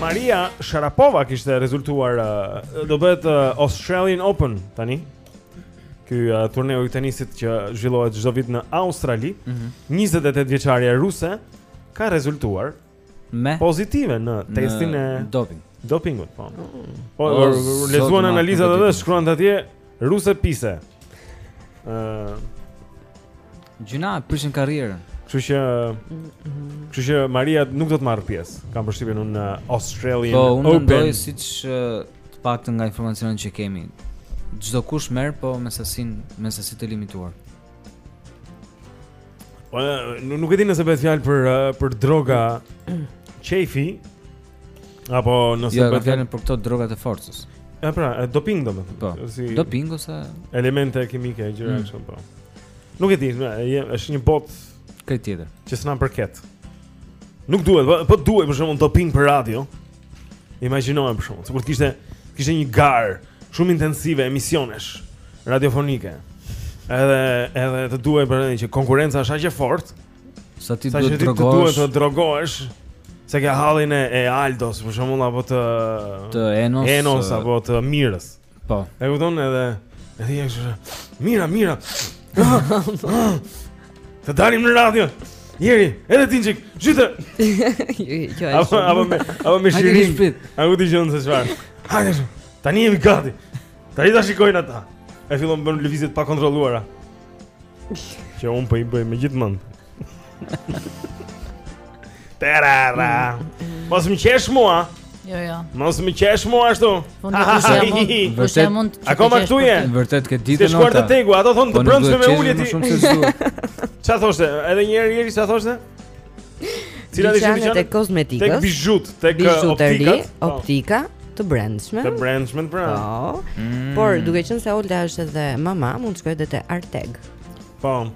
Speaker 6: Maria Sharapova kishte rezultuar do bëhet Australian Open tani. Ky uh, turneu i tenisit që zhvillohet çdo vit në Australi,
Speaker 5: mm -hmm.
Speaker 6: 28 vjeçarja ruse ka rezultuar
Speaker 5: me
Speaker 6: pozitive në testin e
Speaker 5: doping.
Speaker 6: Dopingut, po.
Speaker 5: Mm.
Speaker 6: Po
Speaker 5: lexuan
Speaker 6: analizat edhe shkruante atje ruse pise. Ëh.
Speaker 5: Uh, Gjynah prishin karrierën.
Speaker 6: Kështu që Kështu që Maria nuk do të marrë pjesë. Kam përshtypjen unë në Australian
Speaker 5: po,
Speaker 6: Open.
Speaker 5: Po, unë mendoj siç të paktën nga informacionet që kemi. Çdokush merr po me sasinë, me sasi të limituar.
Speaker 6: Po nuk e di nëse bëhet fjalë për eh, për droga qejfi
Speaker 2: apo nëse
Speaker 5: jo,
Speaker 2: bëhet
Speaker 5: fjalë për këto drogat e forcës.
Speaker 2: Ja pra, eh, doping domethënë.
Speaker 5: Po.
Speaker 2: Si
Speaker 5: doping ose
Speaker 2: elemente kimike gjëra
Speaker 5: mm.
Speaker 2: kështu po. Nuk e di, eh, është një botë
Speaker 5: krejt tjetër
Speaker 2: që s'na përket. Nuk duhet, po po të duhej për shembull doping për radio. Imagjinoje për shembull, sikur të kishte kishte një garë shumë intensive emisionesh radiofonike. Edhe edhe të duhej për që konkurrenca është aq e fortë
Speaker 5: sa ti duhet të
Speaker 2: drogohesh. Sa
Speaker 5: ti duhet
Speaker 2: të drogohesh. Se ke hallin e, e Aldos, për shembull, apo të
Speaker 5: të Enos,
Speaker 2: Enos apo të Mirës.
Speaker 5: Po.
Speaker 2: E kupton edhe edhe ja kështu. Mira, mira. Të dalim në radio. Jeri, edhe ti çik. Gjithë.
Speaker 7: Jo,
Speaker 2: apo apo me apo me shirin. A u dëgjon se çfarë? Hajde. Tani jemi gati. Tani ta shikojnë ata. E fillon bën lëvizje të pakontrolluara. Që unë po i bëj me gjithë mend. Terara. Mos më qesh mua.
Speaker 4: Jo, jo.
Speaker 2: Mos më qesh mua ashtu.
Speaker 4: Po nuk e jam.
Speaker 5: Vërtet
Speaker 4: mund të.
Speaker 2: Akoma këtu je.
Speaker 5: Vërtet ke ditën
Speaker 2: ata. Ti të tegu, ato thonë të
Speaker 5: po
Speaker 2: brendshme me ulje ti. Çfarë thoshte? Edhe një herë ieri sa thoshte?
Speaker 7: Cila ishte
Speaker 2: një tek kozmetika? Tek bizhutë,
Speaker 7: tek
Speaker 2: optika, po.
Speaker 7: optika të brendshme.
Speaker 2: Të brendshme të brendshme.
Speaker 7: Po.
Speaker 5: Mm.
Speaker 7: Por duke qenë se Olta është edhe mama, mund të shkojë edhe te Arteg.
Speaker 2: Po.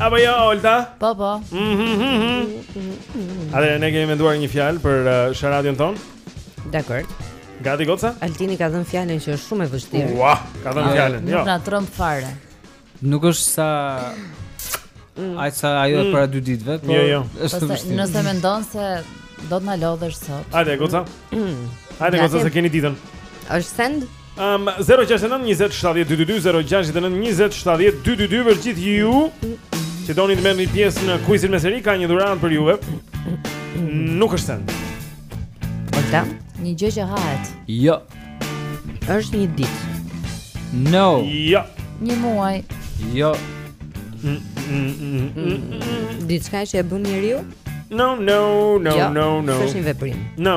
Speaker 7: Apo
Speaker 2: jo,
Speaker 7: Olta?
Speaker 4: Po,
Speaker 5: po.
Speaker 2: Mhm,
Speaker 7: mhm,
Speaker 2: mhm. A
Speaker 7: dhe
Speaker 2: ne kemi menduar një fjalë për uh, sharadën tonë?
Speaker 7: Dakor.
Speaker 2: Gati goca?
Speaker 7: Altini ka dhënë fjalën që është shumë e vështirë.
Speaker 2: Ua, ka dhënë ah, fjalën, jo.
Speaker 4: Nuk na tremb fare.
Speaker 5: Nuk është sa mm. Ai sa ajo mm. para dy ditëve, po
Speaker 2: jo, jo.
Speaker 5: është
Speaker 4: e
Speaker 5: vështirë.
Speaker 4: Nëse mendon se do të na lodhësh sot.
Speaker 2: Hajde goca. Mm. Hajde goca se keni ditën.
Speaker 7: Është send?
Speaker 2: Um, 069 20 70 222 069 20 70 222 për gjithë ju që doni të merrni pjesë në kuizin me siguri ka një dhuratë për juve. Nuk është send.
Speaker 7: Olta,
Speaker 4: një gjë që hahet.
Speaker 5: Jo.
Speaker 7: Është një ditë.
Speaker 5: No.
Speaker 2: Jo.
Speaker 4: Një muaj.
Speaker 5: Jo.
Speaker 7: Mm, mm, mm, Diçka që e bën njeriu?
Speaker 2: No, no, no,
Speaker 7: jo.
Speaker 2: no, no.
Speaker 7: Është një veprim.
Speaker 2: No.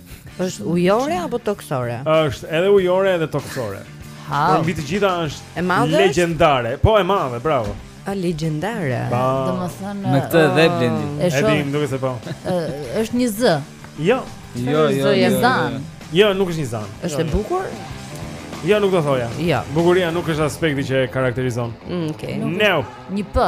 Speaker 2: Është
Speaker 7: ujore apo tokësore?
Speaker 2: Është edhe ujore edhe tokësore.
Speaker 4: Ha.
Speaker 2: Por mbi të gjitha është legjendare. Po e madhe, bravo.
Speaker 7: A legjendare.
Speaker 4: Domethënë
Speaker 5: në këtë dhe blendi.
Speaker 4: E
Speaker 2: dim, duke se po.
Speaker 4: Është një z.
Speaker 2: Jo.
Speaker 5: Jo, jo, jo.
Speaker 7: Zanë.
Speaker 5: Jo,
Speaker 2: nuk është një zanë.
Speaker 7: Është e bukur?
Speaker 2: Jo, nuk do thoja.
Speaker 7: Jo.
Speaker 2: Bukuria nuk është aspekti që e karakterizon.
Speaker 7: Mm, okej.
Speaker 4: Një p.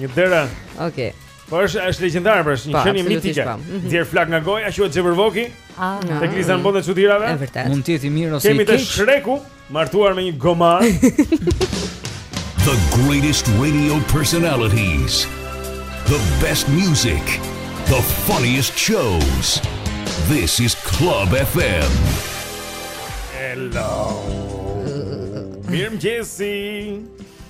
Speaker 2: Një dërrë.
Speaker 7: Okej. Okay.
Speaker 2: Po është është legjendar, pra është një
Speaker 7: po,
Speaker 2: qenie mitike.
Speaker 7: Mhm.
Speaker 2: Nxjerr mm flakë nga goja, quhet Xhevervoki.
Speaker 4: Ah,
Speaker 2: tek Liza n'botë çudirave.
Speaker 7: Është vërtet.
Speaker 5: Mund të jetë i mirë ose i
Speaker 2: keq. Kemi
Speaker 5: te
Speaker 2: Shreku, martuar me një gomar.
Speaker 3: The greatest radio personalities. The best music. The funniest shows. This is Club FM.
Speaker 2: Hello. Mirëmëngjesi.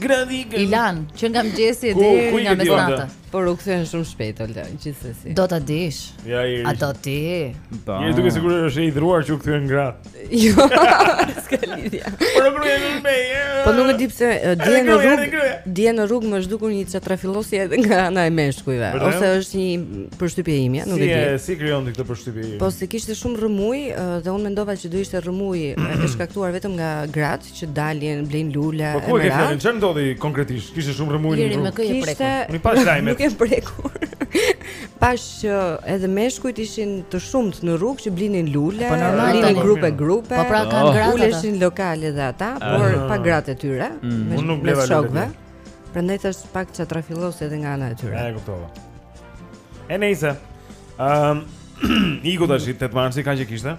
Speaker 7: Gratë
Speaker 4: ikën. Ilan, që nga mëngjesi
Speaker 2: e
Speaker 4: deri nga mesnata.
Speaker 7: Por u kthen shumë shpejt Olta, gjithsesi.
Speaker 4: Do ta dish.
Speaker 2: Ja.
Speaker 4: A do ti?
Speaker 5: Po.
Speaker 2: Je dukesh sigurisht shumë i gëzuar që u kthyen gratë.
Speaker 7: Jo. S'ka lidhje.
Speaker 2: Po nuk rrugë në me.
Speaker 7: Po nuk e di pse dje në rrugë, dje në rrugë më është dukur një katrafilosje edhe nga ana e meshkujve, ose është një përshtypje imja, nuk e di.
Speaker 2: Si si krijon ti këtë përshtypje?
Speaker 7: Po se kishte shumë rrëmujë dhe unë mendova që do ishte rrëmujë e shkaktuar vetëm nga gratë që dalin blejn lule
Speaker 2: po ku e ke fjalën ça ndodhi konkretisht kishte shumë rrëmujë në rrugë
Speaker 7: kishte
Speaker 2: unë pashë lajmet
Speaker 7: nuk e prekur pashë që edhe meshkujt ishin të shumtë në rrugë që blinin lule
Speaker 4: po
Speaker 7: normalisht
Speaker 4: në
Speaker 7: grupe grupe
Speaker 4: po pra kanë oh. gratë
Speaker 7: uleshin në lokale dhe ata ah. por pa gratë e tyre mm. me
Speaker 2: unë nuk bleva lule
Speaker 7: prandaj thashë pak katrafilosje edhe nga ana e tyre
Speaker 2: e kuptova e nejse um, iku tash 8 marsi kanë që kishte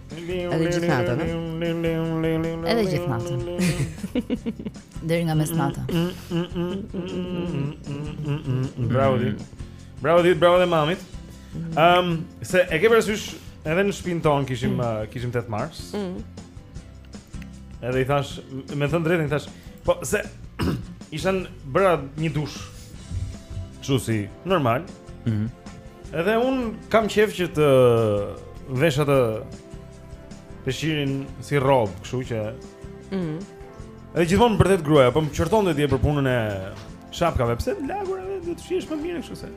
Speaker 7: Edhe gjithë natën, e?
Speaker 4: Edhe gjithë natën. Deri nga mesnata.
Speaker 2: Bravo ti. Bravo ti, bravo dhe mamit. Ehm, um, se e ke parasysh edhe në shpinë ton kishim mm. uh, kishim 8 mars. Mm. Edhe i thashë, me thënë drejtën i thashë, po se isha, bëra një dush. Kshtu si normal.
Speaker 5: Mhm.
Speaker 2: Mm edhe un kam qejf që të vesh atë peshqirin si rrob, kështu që
Speaker 7: Mhm.
Speaker 2: Mm Edhe gjithmonë vërtet gruaja, po më qortonte dje për punën e shapkave, pse të lagura dhe do të fshihesh më mirë kështu se.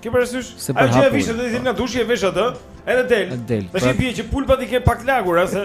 Speaker 2: Ke parasysh?
Speaker 5: Se
Speaker 2: Ajo përhap gjithë
Speaker 5: atë
Speaker 2: uji, dhe ti po. nga dushi e vesh atë, edhe del.
Speaker 5: E del,
Speaker 2: tash
Speaker 5: pra
Speaker 2: i bie që pulpat i ke pak lagura se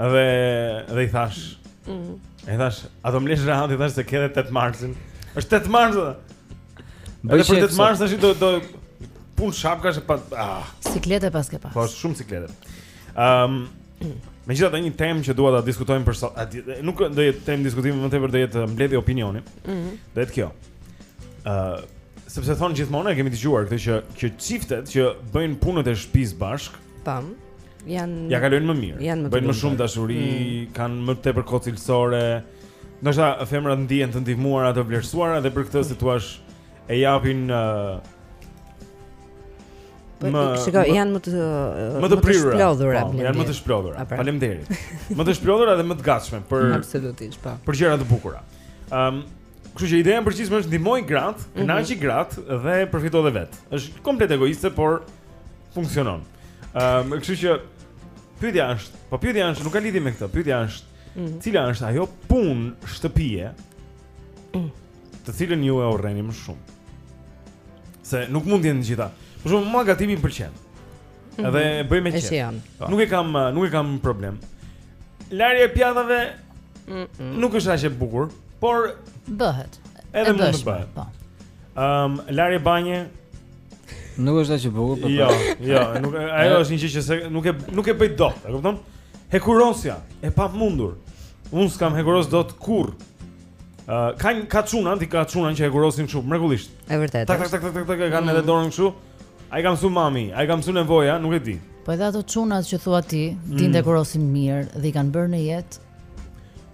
Speaker 2: Dhe dhe i
Speaker 4: thashë. Ëh. Mm.
Speaker 7: E
Speaker 2: thashë, a do m'lesh rehat i thashë se ke 8 marsin. Është 8 mars.
Speaker 5: Bëj
Speaker 2: për 8 mars tash do do punë shapkash e pas. Ah.
Speaker 4: Siklete pas ke pas.
Speaker 2: Po shumë siklete. Ëm um, Megjithatë një temë që dua ta diskutojmë për sot Nuk do jetë temë diskutimi më tepër do jetë mbledhje opinioni mm -hmm. Do jetë kjo uh, Sepse thonë gjithmonë e kemi dëgjuar këtë që që çiftet që bëjnë punët e shpisë
Speaker 7: bashkë Pam.
Speaker 2: Ja kalojnë më mirë. Bëjnë më shumë dashuri, mm. kanë më tepër kohë cilësore. Do të thotë femrat ndihen të ndihmuara, të vlerësuara dhe për këtë si thua e japin uh,
Speaker 7: Po, më shikoj janë më të
Speaker 2: më të
Speaker 7: shplodhura
Speaker 2: po, janë më të shplodhura
Speaker 7: pra.
Speaker 2: faleminderit më të shplodhura dhe më të gatshme për mm,
Speaker 7: absolutisht po
Speaker 2: për gjëra të bukura ëm kështu që ideja e përgjithshme është ndihmoji gratë mhm. kënaqi gratë dhe përfito dhe vetë është komplet egoiste por funksionon. Ëm, um, kështu që pyetja është, po pyetja është, nuk ka lidhje me këtë. Pyetja është, mm -hmm. cila është ajo punë shtëpie? Mm. Të cilën ju e urreni më shumë?
Speaker 8: Se nuk mund të jenë të gjitha. Për shembull, mua gatimi më pëlqen. Mm -hmm. Edhe e bëj me qejf.
Speaker 7: Po.
Speaker 8: Nuk e kam, nuk e kam problem. Larja e pjatave mm -mm. nuk është aq e bukur, por
Speaker 4: bëhet.
Speaker 8: Edhe mund të bëhet.
Speaker 4: Po.
Speaker 8: Ëm, um, larja e banjës
Speaker 5: Nuk është aq e bukur, po.
Speaker 8: Jo, pra. jo, nuk ajo është një gjë që se nuk e nuk e bëj dot, e kupton? Hekurosja e pamundur. Unë s'kam hekuros dot kurrë. Ë, uh, ka ka çuna, ti ka çuna që hekurosin kështu mrekullisht.
Speaker 7: E vërtetë.
Speaker 8: Tak tak tak tak tak, kanë mm. edhe dorën kështu. A i ka mësu mami, a i ka mësu nevoja, nuk e di.
Speaker 4: Po edhe ato çunat që thua ti,
Speaker 8: mm.
Speaker 4: din të hekurosin mirë dhe i kanë bërë në jetë.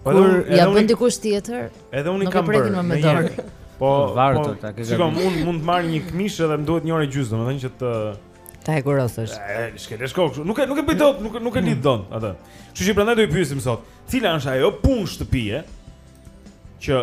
Speaker 8: Po
Speaker 4: kur ja bën dikush tjetër.
Speaker 8: Edhe unë kam bërë
Speaker 4: me dorë.
Speaker 8: Po
Speaker 5: vartë
Speaker 8: po,
Speaker 5: ta ke
Speaker 8: gjetur.
Speaker 5: Shiko,
Speaker 8: unë mund të marr një këmishë dhe më duhet një orë e gjysmë, domethënë që të
Speaker 7: ta hekurosësh.
Speaker 8: Ëh, shkelesh kokë. Nuk e nuk e bëj dot, nuk nuk e lidh dot atë. Kështu që prandaj do e pyesim sot, cila është ajo punë shtëpie që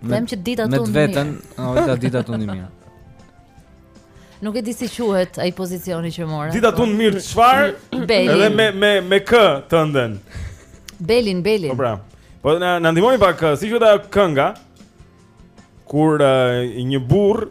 Speaker 9: Me,
Speaker 8: Them
Speaker 2: që
Speaker 4: dita tonë mirë. Me vetën,
Speaker 5: ojta dita tonë mirë.
Speaker 4: Nuk e di si quhet ai pozicioni që mora.
Speaker 2: Dita tonë mirë çfarë? Edhe me me me k të nden.
Speaker 4: Belin, Belin.
Speaker 2: Po pra. Po na na ndihmoni pak, si quhet ajo kënga? Kur uh, një burrë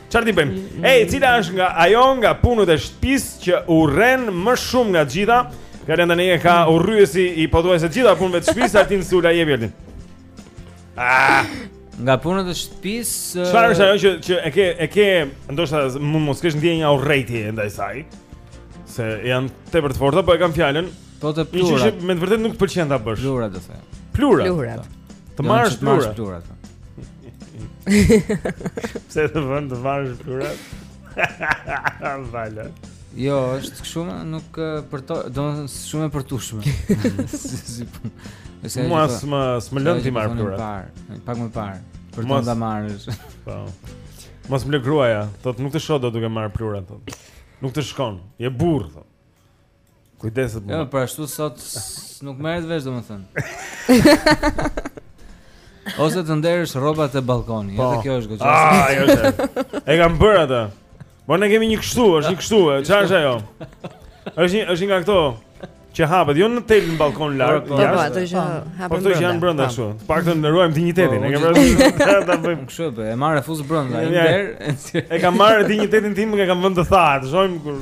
Speaker 2: Çfarë t'i bëjmë? Ej, cila është nga ajo nga punët e shtëpisë që urren më shumë nga të gjitha? Fjala tani e ka urryesi i pothuajse të gjitha punëve të shtëpisë, Artin Sula jepi Artin. Ah!
Speaker 5: Nga punët e shtëpisë
Speaker 2: Çfarë është ajo që që e ke e ke ndoshta mund mos kesh ndjenja urrejtje ndaj saj se janë tepër të forta, po e kam fjalën.
Speaker 5: Po
Speaker 2: te
Speaker 5: pluhurat.
Speaker 2: Ishte me të vërtetë nuk të pëlqen ta bësh.
Speaker 5: Pluhurat do të thënë.
Speaker 2: Pluhurat.
Speaker 7: Pluhurat.
Speaker 2: Të marrësh pluhurat.
Speaker 5: Pluhurat.
Speaker 2: Pse të vënë të marrësh pluhurat? Vale.
Speaker 5: Jo, është shumë nuk për to, do të thonë shumë e përtushme. Është
Speaker 2: më as
Speaker 5: më
Speaker 2: më
Speaker 5: lënë
Speaker 2: t'i marr
Speaker 5: pluhurat. Pak më parë, për të nda marrësh.
Speaker 2: Po. S'më lë gruaja, thotë nuk të shoh dot duke marrë pluhurat thotë. Nuk të shkon, je burrë thotë. Kujdeset
Speaker 5: më.
Speaker 2: Jo,
Speaker 5: për ashtu sot nuk merret vesh domethënë. Ose të nderësh rrobat te ballkoni,
Speaker 2: po.
Speaker 5: edhe kjo është goxha.
Speaker 2: Ah, jo. E kam bër atë. Po ne kemi një kështu, është një kështu, çfarë është ajo? Është një është një nga këto që hapet, jo në tel në ballkon lart.
Speaker 5: Po,
Speaker 7: po, po ato që hapen.
Speaker 2: Po ato që janë brenda kështu. Të paktën ruajmë
Speaker 5: dinjitetin,
Speaker 2: e kemi. Ta bëjmë
Speaker 5: kështu, po e marr e fus brenda, i nder. E
Speaker 2: kam marrë dinjitetin tim, e kam vënë të thahet. Shojmë kur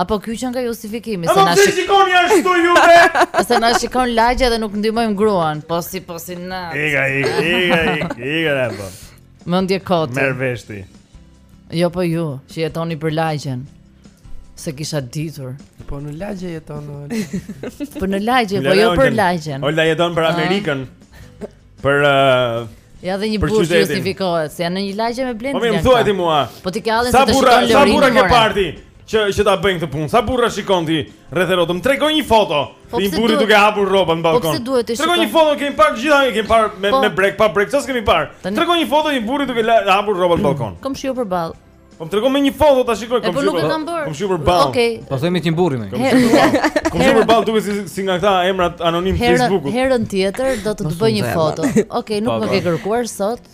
Speaker 2: Apo kjo që
Speaker 4: nga justifikimi se na
Speaker 2: shikon.
Speaker 4: shikon
Speaker 2: ja ashtu juve.
Speaker 4: Se na shikon lagja dhe nuk ndihmojmë gruan, po si po si na.
Speaker 2: Ega, ega, ega, ega, ega, po.
Speaker 4: Mendje kote.
Speaker 2: Merr vesh ti.
Speaker 4: Jo po ju, që jetoni për lagjen. Se kisha ditur.
Speaker 10: Po në lagje jeton.
Speaker 4: Po në lagje, po jo për lagjen.
Speaker 2: Olta jeton për
Speaker 4: ah.
Speaker 2: Amerikën. Për uh,
Speaker 4: Ja dhe një burrë që justifikohet, se janë në një lagje me Blendin.
Speaker 2: Po më thuaj ti mua.
Speaker 4: Po ti ke hallin se të shikon Lorin.
Speaker 2: Sa burra ke
Speaker 4: parë
Speaker 2: ti që që ta bëjnë këtë punë? Sa burra shikon ti rreth e rrotull? Tregoj një foto.
Speaker 4: Po
Speaker 2: ti burri duke hapur rrobën në
Speaker 4: po
Speaker 2: ballkon.
Speaker 4: Po pse duhet të shikon?
Speaker 2: Tregoj një foto, kemi parë gjithë, kemi parë me
Speaker 4: po.
Speaker 2: me brek, pa brek, çfarë kemi parë? Tregoj një foto një burri duke hapur rrobën në
Speaker 4: ballkon. Komshiu përballë.
Speaker 2: Po më trego me një foto ta shikoj
Speaker 4: komshiun. Po nuk e kam bërë.
Speaker 2: Komshiu përballë.
Speaker 4: Okej.
Speaker 2: Po
Speaker 5: themi ti burri më.
Speaker 2: Komshiu përballë duket si si nga këta emrat anonim
Speaker 4: të
Speaker 2: Facebookut.
Speaker 4: Herën tjetër do të të bëj një foto. Okej, nuk
Speaker 2: po,
Speaker 4: më
Speaker 2: po.
Speaker 4: ke kërkuar sot.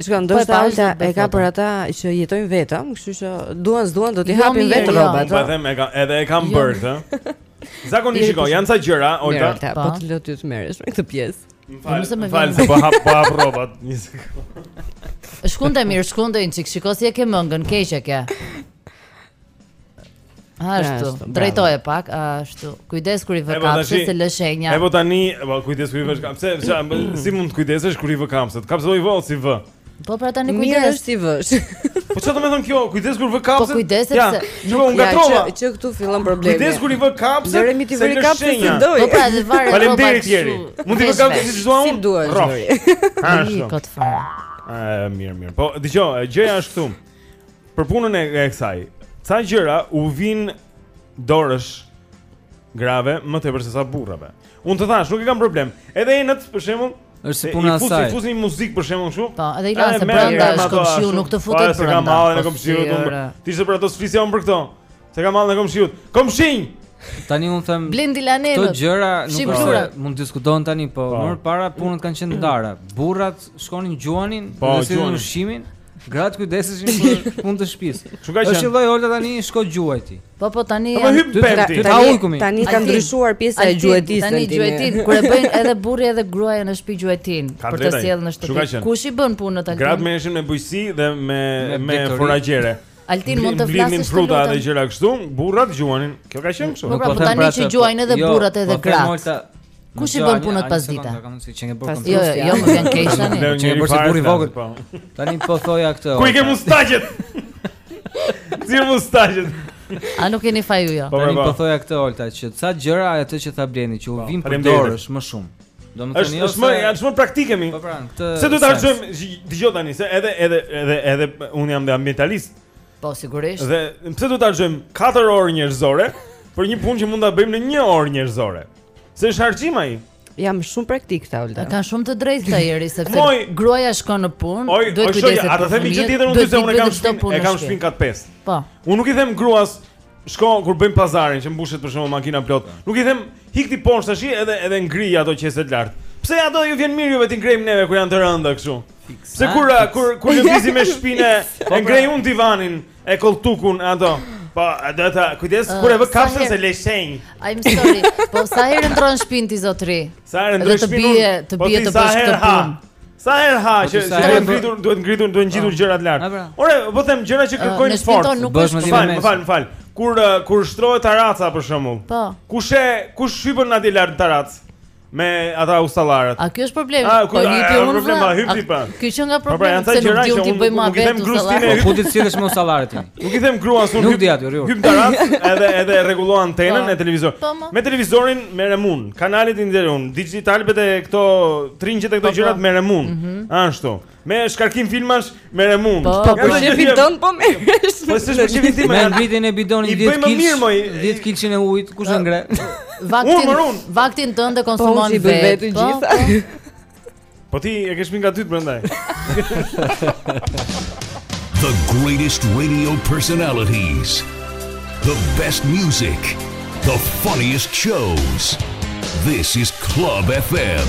Speaker 4: Shiko,
Speaker 7: ndoshta
Speaker 4: Olta
Speaker 7: e ka për ata që jetojnë vetëm, kështu që duan s'duan do t'i
Speaker 4: jo,
Speaker 7: hapin vetë
Speaker 4: jo.
Speaker 7: rrobat.
Speaker 2: Po them e ka, edhe e kanë
Speaker 4: jo.
Speaker 2: bërë këtë. Zakonisht shiko, janë ca gjëra, Olta.
Speaker 4: Po
Speaker 7: të lë ty të merresh me këtë pjesë.
Speaker 2: Më
Speaker 4: po fal, më
Speaker 2: fal, se po hap, po hap rrobat, një sekundë.
Speaker 4: Shkunde mirë, shkunde një çikë, shiko si e ke mëngën, keq e ke. Ashtu, drejtoje pak, ashtu, kujdes kur i vë kapse, se lë shenja.
Speaker 2: E po tani, kujdes kur i vë kapse, si mund të kujdesesh kur i vë kapse, kapse do i vë, s'i vë.
Speaker 4: Po pra tani kujdes.
Speaker 7: Mirë është t'i vësh.
Speaker 2: Po çfarë do të thotë kjo? Kujdes kur vë kapsën.
Speaker 4: Po kujdes sepse
Speaker 2: ja, nuk
Speaker 7: u
Speaker 2: ngatërrova.
Speaker 7: Që, që këtu fillon problemi.
Speaker 2: Kujdes kur i vë kapsën.
Speaker 7: Lëre mi t'i
Speaker 2: vë
Speaker 7: kapsën si
Speaker 2: të
Speaker 7: dojë.
Speaker 4: Po pra dhe varet.
Speaker 2: Faleminderit Jeri. Mund të vë
Speaker 4: kapsën
Speaker 2: si duam.
Speaker 7: Si duash Jeri.
Speaker 2: Ashtu.
Speaker 4: Kot fare.
Speaker 2: Ëh mirë mirë. Po dëgjoj, gjëja është këtu. Për punën e, e kësaj. Ca gjëra u vin dorësh grave më tepër se sa burrave. Unë të thash, nuk e kam problem. Edhe enët, për shembull,
Speaker 5: Është si puna e saj.
Speaker 2: T'i fusni muzikë për shembull kështu?
Speaker 4: Po, edhe i la se brenda është komshiu, nuk të futet
Speaker 2: brenda. Po
Speaker 4: s'e
Speaker 2: kam hallin
Speaker 4: e
Speaker 2: komshiut unë. Ti se për ato sfisja unë për këto. S'e kam hallin e komshiut. Komshin!
Speaker 5: Tani un them
Speaker 4: Blendi
Speaker 5: Lanello.
Speaker 4: Këto
Speaker 5: gjëra nuk është se mund të diskutohen tani, po,
Speaker 2: po.
Speaker 5: më parë punët kanë qenë të ndara. Burrat shkonin gjuanin,
Speaker 2: po,
Speaker 5: dhe
Speaker 2: si
Speaker 5: ushqimin. Gratë kujdeseshin për punë të shtëpisë. Është
Speaker 2: një
Speaker 5: lloj Olta tani shko gjuaj ti.
Speaker 4: Po po tani
Speaker 2: po,
Speaker 4: janë
Speaker 5: dy
Speaker 2: tre
Speaker 5: dy
Speaker 7: ta
Speaker 5: ujkumi.
Speaker 7: Tani ka ndryshuar pjesa e gjuetisë
Speaker 4: tani.
Speaker 7: Tani
Speaker 4: gjuetinë kur e bëjnë edhe burri edhe gruaja në shtëpi
Speaker 2: gjuetinë
Speaker 4: për të sjellë në shtëpi. Kush i bën punën
Speaker 2: atë?
Speaker 4: Gratë
Speaker 2: merreshin me bujqësi dhe me
Speaker 5: me
Speaker 2: foragjere.
Speaker 4: Altin mund të flasësh
Speaker 2: për
Speaker 4: fruta
Speaker 2: dhe gjëra kështu, burrat gjuanin. Kjo ka qenë kështu.
Speaker 4: Po, po,
Speaker 5: po
Speaker 4: tani që gjuajnë edhe
Speaker 5: jo,
Speaker 4: burrat edhe
Speaker 5: po,
Speaker 4: gratë. Kush i bën punët pas
Speaker 7: dita?
Speaker 5: Jo,
Speaker 4: jo, jo, më vjen keq tani.
Speaker 5: Që e
Speaker 2: bësh
Speaker 5: burri vogël
Speaker 2: po.
Speaker 5: Tani po thoja këtë.
Speaker 2: Ku i ke mustaqet? Ti mustaqet.
Speaker 4: A nuk keni faj ju jo.
Speaker 2: Po,
Speaker 5: tani
Speaker 2: po,
Speaker 5: po.
Speaker 2: po
Speaker 5: thoja këtë Olta që ca gjëra ato që tha Bleni që u
Speaker 2: po,
Speaker 5: vin për dorësh më shumë. Domethënë jo.
Speaker 2: Është më, është më praktike mi.
Speaker 5: Po pra, këtë.
Speaker 2: Se duhet ta harxojmë dëgjoj tani se edhe edhe edhe edhe unë jam dhe ambientalist.
Speaker 4: Po sigurisht.
Speaker 2: Dhe pse duhet ta harxojmë 4 orë njerëzore për një punë që mund ta bëjmë në 1 orë njerëzore? Se është harxhim ai.
Speaker 7: Janë shumë praktikë
Speaker 4: këta
Speaker 7: Olta.
Speaker 4: Kanë shumë të drejtë këta ieri sepse
Speaker 2: Moj,
Speaker 4: gruaja shkon në punë, duhet
Speaker 2: të
Speaker 4: kujdeset. Atë
Speaker 2: themi
Speaker 4: gjë
Speaker 2: tjetër unë se unë kam shpinë, e kam shpinë kat 5.
Speaker 4: Po.
Speaker 2: Unë nuk i them gruas shko kur bëjmë pazarin që mbushet për shembull makina plot. Nuk i them ik ti poshtë tash edhe edhe ngri ato qeset lart. Pse ato ju vjen mirë juve t'i ngrejmë neve kur janë të rënda kështu. Pse kur kur kur lëvizim me shpinë e po, pra. ngrej unë divanin. E kolltukun ato. Po, do të kujdes kur e vë kapsën se lë shenjë.
Speaker 4: I'm sorry. Po sa herë ndron shpinë ti zotri?
Speaker 2: Sa herë
Speaker 4: ndron
Speaker 2: shpinë?
Speaker 4: Të bie, të
Speaker 2: po
Speaker 4: bie të bësh këtë punë.
Speaker 2: Sa herë ha
Speaker 5: po
Speaker 2: që duhet ngritur, duhet ngritur, duhet ngjitur po. gjërat lart.
Speaker 5: Pra.
Speaker 2: Ore, po them gjëra që kërkojnë forcë.
Speaker 5: Bësh
Speaker 2: më fal, më fal, më fal. Kur kur shtrohet taraca për shembull.
Speaker 4: Po.
Speaker 2: Kush e kush hipën atje lart taracë? Me ata ustallarët.
Speaker 4: A ky është problemi?
Speaker 2: A ky
Speaker 4: po,
Speaker 2: është
Speaker 4: problemi?
Speaker 2: A
Speaker 4: hyn
Speaker 2: ti pra?
Speaker 4: Ky që nga
Speaker 2: po, pra,
Speaker 4: problemi se nuk di
Speaker 2: unë
Speaker 4: t'i bëj
Speaker 2: më
Speaker 4: vetë
Speaker 2: ustallarët.
Speaker 5: Po fol ti si flet me ustallarët ti.
Speaker 2: Nuk i them gruas unë.
Speaker 5: Nuk di aty rjo.
Speaker 2: Hip në taracë, edhe edhe rregullo antenën
Speaker 4: po.
Speaker 2: e
Speaker 4: televizorit.
Speaker 2: Me televizorin merrem unë, kanalet i ndërroj unë, Digitalbet e këto
Speaker 4: Tringet e këto
Speaker 2: gjërat merrem unë. Mhm. Ashtu. Me shkarkim filmash, merrem unë.
Speaker 4: Po,
Speaker 7: po,
Speaker 2: po,
Speaker 7: shqip
Speaker 2: i
Speaker 7: dënë, po me rështë.
Speaker 2: Po, shqip i dënë, po
Speaker 5: me ngritjen e bidonit 10
Speaker 2: kilsh,
Speaker 5: 10 kilshin e ujit, kush e ngre?
Speaker 4: Vaktin, vaktin tënd e
Speaker 7: po,
Speaker 4: konsumon
Speaker 7: vetë. Po, si
Speaker 4: vetë po,
Speaker 7: gjitha.
Speaker 4: Po
Speaker 2: ti, e ke shpinë kat i dytë prandaj.
Speaker 3: The greatest radio personalities, the best music, the funniest shows, this is Club FM.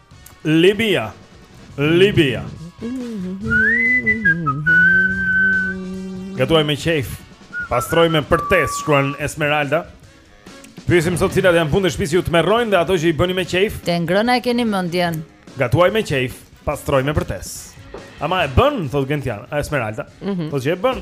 Speaker 4: Libia. Libia.
Speaker 2: Gatuaj me qejf. Pastroj me përtesë, shkruan Esmeralda. Pyesim sot cilat janë punët e shtëpisë që ju tmerrojnë dhe ato që i bëni me qejf?
Speaker 4: Te ngrëna e keni mendjen.
Speaker 2: Gatuaj me qejf, pastroj me përtesë. Ama e bën, thotë Gentiana, a Esmeralda? Mm -hmm.
Speaker 7: Po
Speaker 4: që e bën?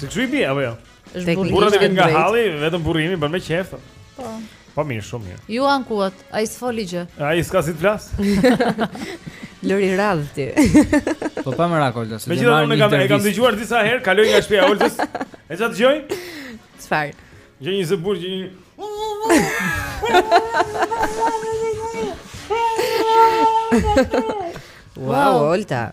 Speaker 2: Ti çu i bie apo jo?
Speaker 11: Është burri.
Speaker 2: Burrat e kanë nga halli, vetëm burri im i bën me qejf.
Speaker 11: Po.
Speaker 2: Po mirë, shumë mirë.
Speaker 11: Ju ankuat, ai s'foli gjë.
Speaker 2: Ai s'ka si të flasë.
Speaker 4: Lëri radhë ti.
Speaker 5: Po pa më rakol do të thotë.
Speaker 2: Megjithatë unë e kam dëgjuar disa herë, kaloj nga shtëpia e Oltës. E
Speaker 4: ça
Speaker 2: të dëgjoj? Çfarë?
Speaker 5: Gjë një
Speaker 2: zë burri, gjë një.
Speaker 4: Wow, Olta.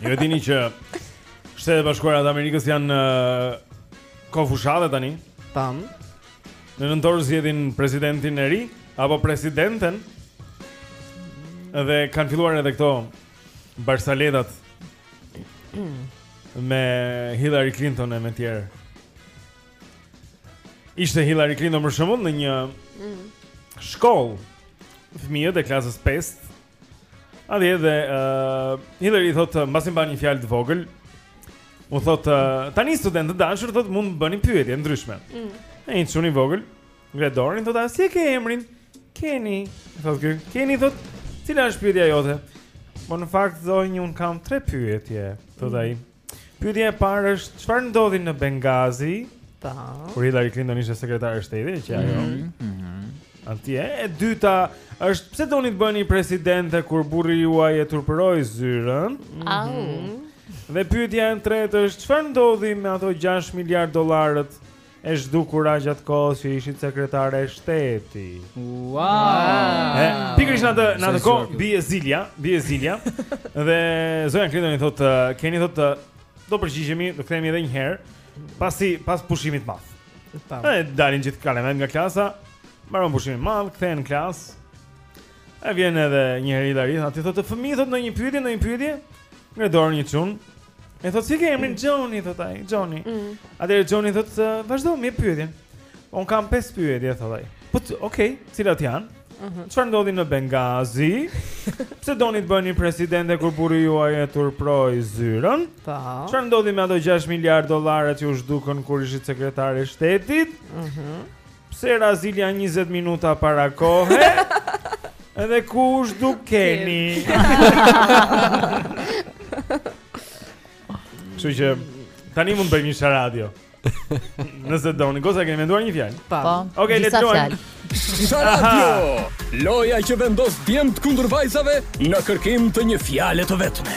Speaker 2: Ju e dini që Shtetet e Bashkuara të Amerikës janë në kohë fushate tani.
Speaker 4: Tamam.
Speaker 2: Në nëntor zgjedhin presidentin e ri apo presidenten. Dhe kanë filluar edhe këto barsaletat me Hillary Clinton e me tjerë. Ishte Hillary Clinton për shembull në një mm. shkollë fëmijët e klasës 5 A dhe edhe uh, Hillary thot mbasi mban një fjalë të vogël, u thot uh, tani studentë të dashur thot mund të bëni pyetje të ndryshme. Mm. E një çun i vogël, ngre dorën thot si e ke emrin? Kenny, thot ky. Kenny thot, cila është pyetja jote? Po në fakt zonjë un kam tre pyetje, thot mm. ai. Pyetja e parë është çfarë ndodhi në Bengazi?
Speaker 4: Po.
Speaker 2: Kur Hillary Clinton ishte sekretare shteti, që ajo. Mm -hmm. mm -hmm. Atje e dyta është pse doni të bëheni presidente kur burri juaj e turpëroi zyrën? Mm -hmm.
Speaker 11: Au.
Speaker 2: Dhe pyetja e tretë është çfarë ndodhi me ato 6 miliard dollarët E zhdukura gjatë kohës që ishit sekretare e shtetit.
Speaker 5: Wow!
Speaker 2: E, pikërisht në atë në atë kohë bie zilja, bie zilja dhe zonja Clinton i thotë, Kenny thotë do përgjigjemi, do kthehemi edhe një herë pasi pas pushimit të madh.
Speaker 4: Tamam.
Speaker 2: E dalin gjithë kalamajtë nga klasa, mbaron pushimi i madh, kthehen në klasë. E vjen edhe një herë Hillary, aty thotë fëmijë thotë ndonjë pyetje, ndonjë pyetje, ngre dorën një çun, E thot si e ke emrin Johnny thot ai, Johnny. Mm. Atëherë Johnny thot vazhdo me pyetjen. Un kam pesë pyetje thot ai. Po okay, cilat janë? Ëh. Mhm. Çfarë ndodhi në Bengazi? Pse doni të bëheni presidente kur burri juaj e turpëroi zyrën?
Speaker 4: Po.
Speaker 2: Çfarë ndodhi me ato 6 miliard dollarë që u zhdukën kur ishit sekretare e shtetit? Ëh. Mhm. Pse ra zilja 20 minuta para kohe? Edhe ku është Kenny? Kështu që tani mund të bëjmë një sharadio. Nëse doni, goca keni menduar një fjalë?
Speaker 11: Po. po.
Speaker 2: Okej, le të luajmë.
Speaker 7: Sharadio. Loja që vendos djemtë kundër vajzave në kërkim të një fjale të vetme.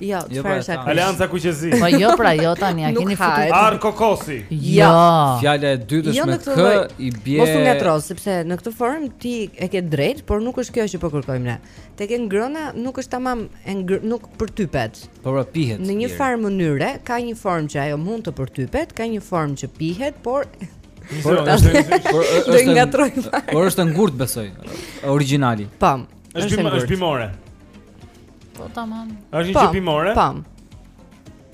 Speaker 4: Jo,
Speaker 5: jo
Speaker 4: çfarë
Speaker 8: pra,
Speaker 7: është akreshi?
Speaker 2: Alianca Kuqezi.
Speaker 4: Po jo pra, jo tani, a keni futur?
Speaker 2: Arrë kokosi.
Speaker 4: Jo.
Speaker 8: Fjala e dytë është
Speaker 7: jo
Speaker 8: me K i bie.
Speaker 7: Mos u ngatërro, sepse në këtë formë ti e ke drejtë, por nuk është kjo që po kërkojmë ne. Tek e ngrëna, nuk është tamam e ngr... nuk përtypet.
Speaker 8: Po pra pihet.
Speaker 7: Në një farë mënyre ka një formë që ajo mund të përtypet, ka një formë që pihet, por
Speaker 8: Por është është
Speaker 7: ngatroj.
Speaker 8: Por është e ngurtë besoj. Origjinali.
Speaker 7: Pam.
Speaker 2: Është bimore.
Speaker 4: Po tamam.
Speaker 2: Është një bimore?
Speaker 7: Po.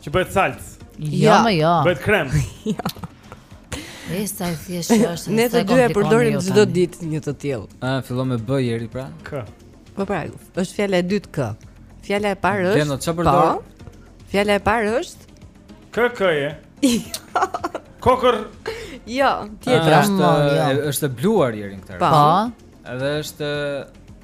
Speaker 2: Që bëhet salcë.
Speaker 4: Jo, mo jo.
Speaker 2: Bëhet krem.
Speaker 4: Jo. Sa e thjeshtë është.
Speaker 7: Ne të dy e përdorim çdo ditë një të tillë.
Speaker 8: Ë, fillon me B Jeri pra.
Speaker 2: K.
Speaker 7: Po pra, është fjala e dytë K. Fjala e parë është.
Speaker 8: Deno, çfarë
Speaker 7: po. përdor? Fjala e parë është
Speaker 2: K K e. Kokërr.
Speaker 7: Jo, tjetra.
Speaker 8: Është
Speaker 4: jo.
Speaker 8: është e bluar Jeri këtë.
Speaker 4: Po.
Speaker 8: Edhe është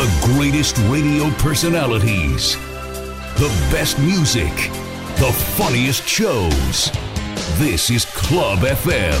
Speaker 12: The
Speaker 3: greatest radio personalities. The best music. The funniest shows. This is Club FM.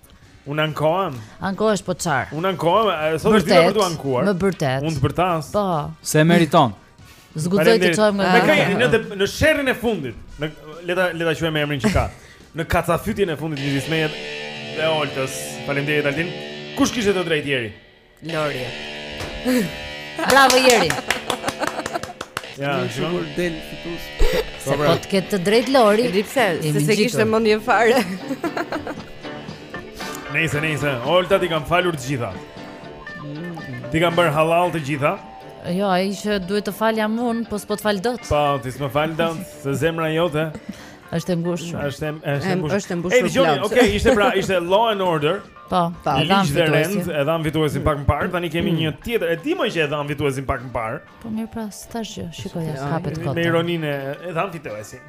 Speaker 4: Un
Speaker 2: ankohem.
Speaker 4: Ankohesh po çar.
Speaker 2: Un ankohem, sot është dita për të ankuar.
Speaker 4: Më bërtet.
Speaker 2: Unë të bërtas.
Speaker 4: Po.
Speaker 5: Se e meriton.
Speaker 4: Zgutoj të çojmë nga.
Speaker 2: Me kë në në sherrin e fundit. Në le ta le ta quajmë me emrin që ka. Në kacafytjen e fundit midis meje dhe Oltës. Faleminderit Altin. Kush kishte të drejtë Jeri?
Speaker 7: Lori.
Speaker 4: Bravo Jeri.
Speaker 2: Ja,
Speaker 10: shumë del fitus.
Speaker 4: Po pra. të ketë të drejtë Lori.
Speaker 7: E di pse?
Speaker 4: Sepse
Speaker 7: s'kishte mendje fare.
Speaker 2: Nëse nëse, Olta t'i kam falur të gjitha. T'i kam bërë hallall të gjitha.
Speaker 4: Jo, ai që duhet të fal jam unë, po s'po të fal dot.
Speaker 2: Po, ti s'më fal dot, se zemra jote
Speaker 4: është e mbushur.
Speaker 2: Është është e mbushur.
Speaker 7: Është e mbushur.
Speaker 2: Ej,
Speaker 7: Joni,
Speaker 2: okay, ishte pra, ishte Law and Order.
Speaker 4: Po,
Speaker 2: ta dhamë
Speaker 4: fituesin.
Speaker 2: E dhamë fituesin pak më parë, tani kemi mm. një tjetër. E dimë që e dhamë fituesin pak më parë.
Speaker 4: Po mirë pra, s'thashë gjë, shikoj as hapet kota.
Speaker 2: Me ironinë e dhamë fituesin.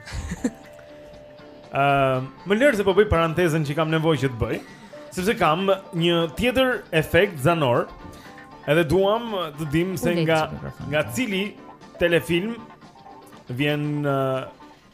Speaker 2: Ëm, ehm, uh, më lër se po bëj parantezën që kam nevojë që të bëj, sepse kam një tjetër efekt zanor. Edhe duam të dim se nga nga cili telefilm vjen uh,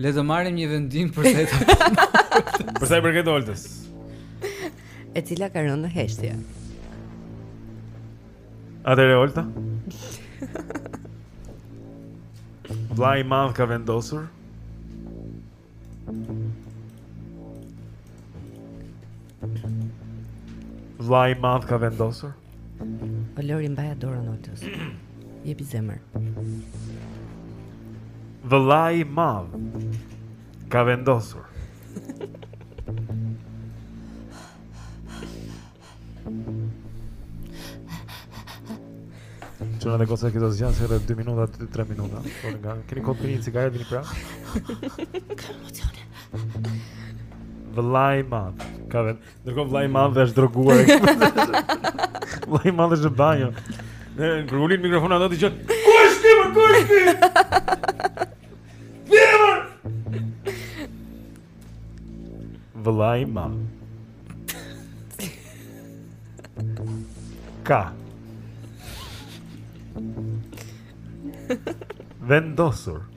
Speaker 5: Le të marrim një vendim për sa i përket.
Speaker 2: Për sa i përket Oltës.
Speaker 7: E cila ka rënë në heshtje.
Speaker 2: Atëherë Olta. Vllai i madh ka vendosur. Vllai i madh ka vendosur.
Speaker 7: Lori mbaja dorën Oltës. Jepi zemër.
Speaker 2: Vëllai i madh ka vendosur. Që në Dekoste këto zgjasin edhe 2 minuta, 3 minuta Por nga, keni kohë për një cigare, vini prapë Ka emocione Vëllai i madh, ka vendosur Ndërkohë vëllai i madh është droguar. Vëllai i madh është në banjo. Ne kur ulim mikrofonin ato dëgjon. Ku është ti? Ku është ti? Vjemë. Vëllai i madh. Ka. Vendosur.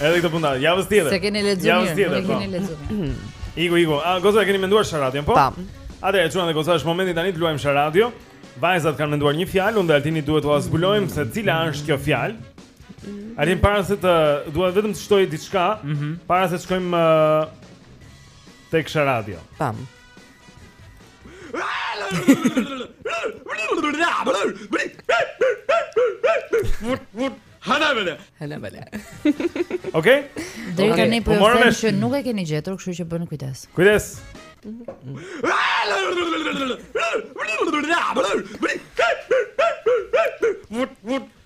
Speaker 2: Edhe këtë puntatë, javës tjetër.
Speaker 4: S'e keni lexuar.
Speaker 2: Javës tjetër, po.
Speaker 4: Keni lexuar.
Speaker 2: Iku, iku. A goca keni menduar sharadion, po?
Speaker 7: Tam.
Speaker 2: Atëherë çuna dhe goca është momenti tani të luajmë sharadio. Vajzat kanë menduar një fjalë, unë dhe Altini duhet t'ua zbulojmë se cila është kjo fjalë. Altin para se të dua vetëm të shtoj diçka, mm -hmm. para se të shkojmë tek sharadio.
Speaker 7: Tam. Vur, vur.
Speaker 2: Hanabele.
Speaker 7: Hanabele.
Speaker 2: Okej.
Speaker 4: Deri tani po them që nuk e keni gjetur, kështu që bëni kujdes.
Speaker 2: Kujdes.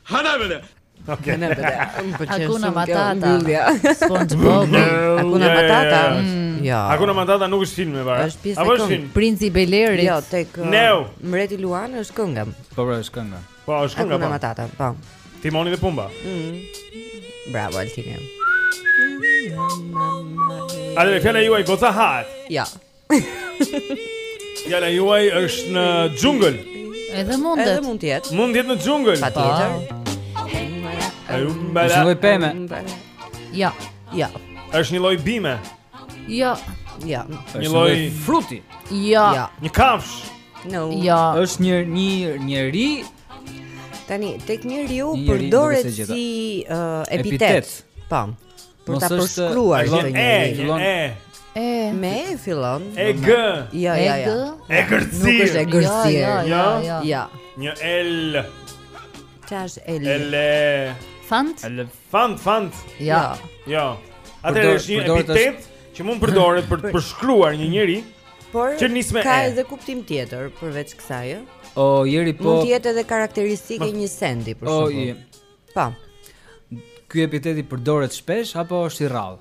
Speaker 2: Hanabele.
Speaker 7: Okay. Në bëre.
Speaker 4: Hakuna Matata. SpongeBob.
Speaker 7: Hakuna Matata. Mm. Jo.
Speaker 2: Hakuna Matata nuk është film, e para.
Speaker 7: Është pjesë e
Speaker 2: këngës.
Speaker 4: Princi Belerit.
Speaker 7: Jo, tek uh, Mbreti Luan është këngë.
Speaker 5: Po, pra, është këngë.
Speaker 2: Po, është kënga pa.
Speaker 7: Matata, po.
Speaker 2: Timoni dhe Pumba.
Speaker 7: Mm. Bravo Altini.
Speaker 2: A dhe fjala juaj goca hajt?
Speaker 7: Jo.
Speaker 2: fjala juaj është në xhungël.
Speaker 4: Edhe mundet.
Speaker 7: Edhe mund të jetë.
Speaker 2: Mund të jetë në xhungël.
Speaker 7: Patjetër.
Speaker 6: Arumbala. Është lloj peme.
Speaker 4: Jo.
Speaker 7: Jo.
Speaker 2: Është një lloj bime.
Speaker 4: Jo.
Speaker 7: Jo.
Speaker 2: Një lloj
Speaker 6: fruti.
Speaker 7: Jo.
Speaker 2: Një kafshë.
Speaker 7: Jo.
Speaker 4: Jo.
Speaker 6: Është një një njeri
Speaker 7: Tani tek njeriu përdoret si uh, epitet. Po. Për ta përshkruar këtë njeri.
Speaker 2: E,
Speaker 4: e,
Speaker 7: me e fillon.
Speaker 2: E g.
Speaker 7: Jo, jo, jo.
Speaker 2: E gërzi.
Speaker 7: Nuk është e
Speaker 2: jo,
Speaker 7: gërzi.
Speaker 4: Jo, jo, jo,
Speaker 7: jo. Jo.
Speaker 2: Një L.
Speaker 7: Tash
Speaker 2: L. L.
Speaker 4: Fant. L.
Speaker 2: Fant, fant.
Speaker 4: Jo.
Speaker 2: Jo. Atëherë është një epitet që mund përdoret për të përshkruar një njeri.
Speaker 7: Por
Speaker 2: që nis me
Speaker 7: ka edhe kuptim tjetër përveç kësaj.
Speaker 6: O Jeri po.
Speaker 7: Mund të jetë edhe karakteristikë e një sendi për
Speaker 6: shkak.
Speaker 7: O
Speaker 6: i.
Speaker 7: Po.
Speaker 6: Ky epiteti përdoret shpesh apo është i rrallë?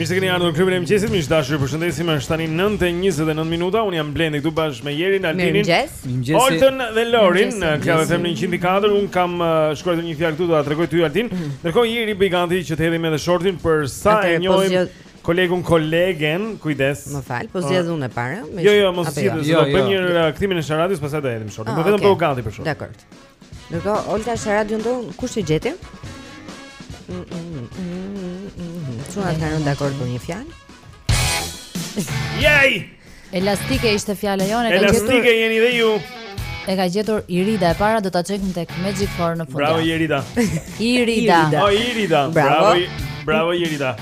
Speaker 2: Mirë se keni ardhur në klubin e mëngjesit. Miq të dashur, ju përshëndesim. Është tani 9:29 minuta. Unë jam Blendi këtu bashkë me Jerin, Altinin,
Speaker 7: Mirëmëngjes.
Speaker 2: Oltën dhe Lorin në Club FM 104. Unë kam uh, shkruar një fjalë këtu do ta tregoj ty Altin. Mhm. Ndërkohë Jeri bëhu gati që të hedhim edhe shortin për sa e
Speaker 7: po
Speaker 2: njohim kolegun kolegen, kujdes.
Speaker 7: Më fal, po zgjedh unë para.
Speaker 2: Jo, jo, mos zgjedh,
Speaker 5: jo?
Speaker 2: do jo, bëjmë
Speaker 5: jo.
Speaker 2: një uh, kthimin e sharadës, pastaj do hedhim shortin.
Speaker 7: Ah,
Speaker 2: po vetëm po gati për shortin.
Speaker 7: Dakor. Ndërkohë, Olta sharadën tonë, kush e gjeti? S'u ra dot dakord për një fjalë?
Speaker 2: Jej!
Speaker 4: Elastike ishte fjala jonë
Speaker 2: Elastike jeni dhe ju
Speaker 4: E ka gjetur Irida e para do ta çojmë tek Magic Four në fund.
Speaker 2: Bravo
Speaker 4: Irida.
Speaker 7: Irida.
Speaker 2: O Irida.
Speaker 7: Bravo.
Speaker 2: Bravo Irida.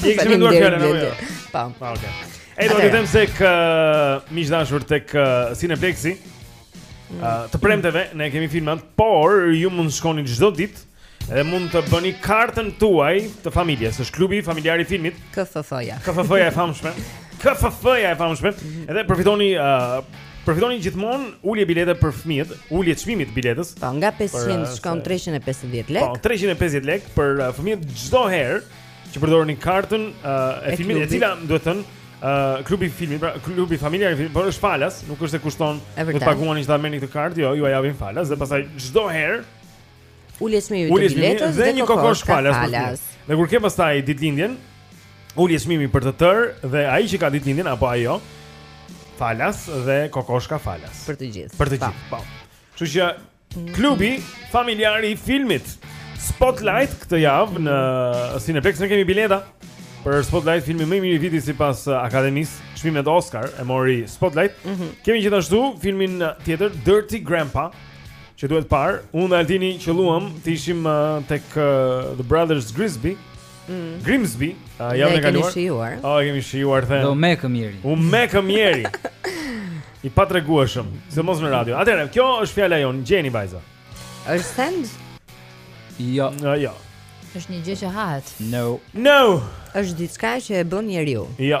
Speaker 2: Ti ke menduar fjalën apo jo?
Speaker 7: Pam. Po.
Speaker 2: Ah, Okej. Ej, do të them se ikëm, miq të dashur, tek Cineplexi. Uh, të premteve ne kemi filmat, por ju mund të shkoni çdo ditë dhe mund të bëni kartën tuaj të familjes, është klubi familjar i filmit.
Speaker 7: KFF-ja.
Speaker 2: KFF-ja e famshme. KFF-ja e famshme. Edhe përfitoni uh, përfitoni gjithmonë ulje bilete për fëmijët, ulje çmimi të biletës.
Speaker 7: Po, nga 500
Speaker 2: për, uh,
Speaker 7: shkon 350
Speaker 2: lekë.
Speaker 7: Po,
Speaker 2: 350 lekë për uh, fëmijët çdo herë. që përdorni kartën uh, e,
Speaker 7: e
Speaker 2: filmit, e cila duhet thënë uh, klubi i filmit, pra klubi familjar i filmit, por është falas, nuk është se kushton të paguani që ta merrni këtë kartë, jo, jua japin falas dhe pastaj çdo herë
Speaker 7: ulje çmimi të biletës
Speaker 2: dhe, dhe një kokosh falas.
Speaker 7: falas.
Speaker 2: Dhe kur ke pastaj ditëlindjen, ulje çmimi për të tërë dhe ai që ka ditëlindjen apo ajo falas dhe kokoshka falas.
Speaker 7: Për të gjithë.
Speaker 2: Për të gjithë. Po. Kështu që Klubi familjar i filmit Spotlight këtë javë në Cineplex ne kemi bileta për Spotlight filmi më i mirë i vitit sipas uh, Akademisë, çmimin Oscar e mori Spotlight. Mm -hmm. Kemi gjithashtu filmin uh, tjetër Dirty Grandpa që duhet parë. Unë dhe Altini qëlluam të ishim uh, tek uh, The Brothers Grimsby. Mm. Grimsby, uh, ia
Speaker 7: kemi
Speaker 2: kaluar.
Speaker 7: Ne
Speaker 2: kemi
Speaker 7: shijuar.
Speaker 2: Oh, kemi shijuar the.
Speaker 5: U mek i
Speaker 2: mjeri. U mek i mjeri. I patregueshëm, sidomos në radio. Atëherë, kjo është fjala jonë, gjeni vajza.
Speaker 7: Është send?
Speaker 5: Jo.
Speaker 2: Jo, jo.
Speaker 4: Është një gjë që hahet.
Speaker 5: No.
Speaker 2: No.
Speaker 7: Është diçka që e bën njeriu.
Speaker 2: Jo.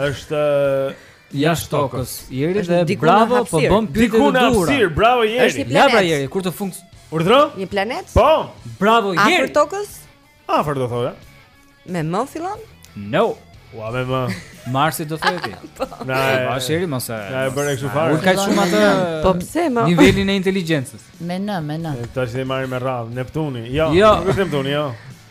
Speaker 7: Është jashtë tokës. Jerida
Speaker 5: bravo, po bën pyetje të duhura.
Speaker 2: Diku në hapësirë, bravo Jeri.
Speaker 5: Ja pra Jeri, kur të funksionon.
Speaker 2: Urdhro?
Speaker 7: Një planet?
Speaker 2: Po.
Speaker 5: Bravo Jeri.
Speaker 7: Afër tokës?
Speaker 2: Afër do thoja.
Speaker 7: Me M fillon?
Speaker 5: No.
Speaker 2: Ua me M.
Speaker 5: Marsi do thoje ti. Po.
Speaker 2: Na, bash
Speaker 5: Jeri mos e.
Speaker 2: Na e bën kështu fare.
Speaker 5: Ul ca shumë atë.
Speaker 7: Po pse më?
Speaker 5: Nivelin e inteligjencës.
Speaker 4: Me N, me
Speaker 2: N. Tash i marrim me radhë Neptuni. Jo,
Speaker 5: jo.
Speaker 2: nuk është Neptuni, jo.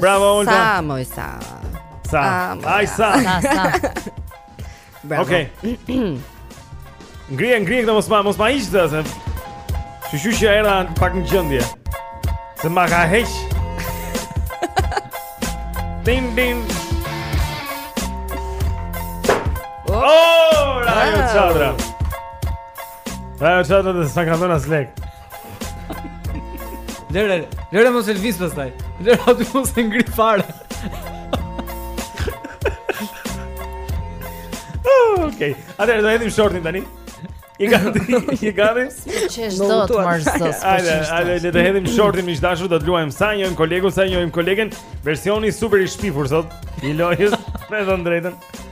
Speaker 5: Bravo
Speaker 2: Olta.
Speaker 7: Sa moj sa.
Speaker 2: Sa. Ai sa.
Speaker 4: Sa sa.
Speaker 7: Bravo.
Speaker 2: Okej. Okay. Ngrije, ngrije këto mos ma, mos ma ishtë dhe Që që që erda pak në gjendje Se ma ka heq Dim, dim Oh, ra
Speaker 7: jo
Speaker 2: çadra Ra jo çadra dhe s'na ka dhënë as lek
Speaker 5: Lëre, lëre mos e lëviz pastaj. Lëre aty mos e ngre fare.
Speaker 2: Oh, okej. Atëherë do hedhim shortin tani. I gati, i gati.
Speaker 4: Çesh do të marrë
Speaker 2: zot.
Speaker 4: Hajde,
Speaker 2: hajde le të hedhim shortin miq të dashur, do të luajmë sa e njeh kolegun, sa e njeh kolegen, versioni super i shpifur sot. I lojës me të drejtën.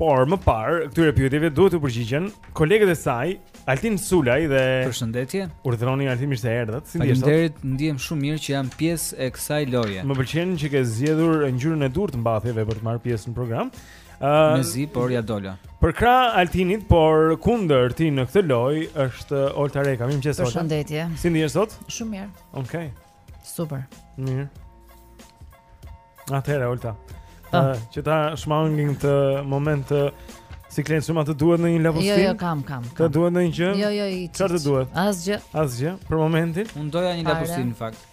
Speaker 2: Por më parë, këtyre pyetjeve duhet t'u përgjigjen kolegët e saj, Altin Sulaj dhe
Speaker 5: Përshëndetje.
Speaker 2: Urdhëroni Altin mirë se erdhët. Si ndihesh?
Speaker 5: Faleminderit, ndihem shumë mirë që jam pjesë e kësaj loje.
Speaker 2: Më pëlqen që ke zgjedhur ngjyrën e duhur të mbathjeve për të marrë pjesë në program. Ë,
Speaker 5: Mezi, por ia dola.
Speaker 2: Përkrah Altinit, por kundër tij në këtë lojë është Olta Reka. Mirëmëngjes Olta.
Speaker 4: Përshëndetje.
Speaker 2: Si ndihesh sot?
Speaker 4: Shumë mirë.
Speaker 2: Okej.
Speaker 4: Super.
Speaker 2: Mirë. Atëherë Olta.
Speaker 4: Po.
Speaker 2: Ëh, që ta shmangim këtë moment të sikletshëm a të duhet ndonjë lavostil.
Speaker 4: Jo, jo, kam, kam.
Speaker 2: Të
Speaker 4: kam.
Speaker 2: duhet ndonjë gjë?
Speaker 4: Jo, jo, i.
Speaker 2: Çfarë të duhet?
Speaker 4: Asgjë.
Speaker 2: Asgjë për momentin.
Speaker 5: Unë doja një lavostil në fakt.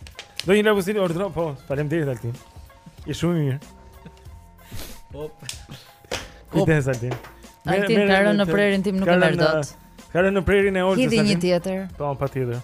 Speaker 2: Do një lavostil urdhro, po. Faleminderit Altin. I shumë mirë.
Speaker 5: Hop.
Speaker 2: Kujdes Altin.
Speaker 4: Altin ka rënë në prehrin tim nuk e merr dot.
Speaker 2: Ka rënë në prehrin e Oltës.
Speaker 4: Hidhi një tjetër.
Speaker 2: Po, patjetër.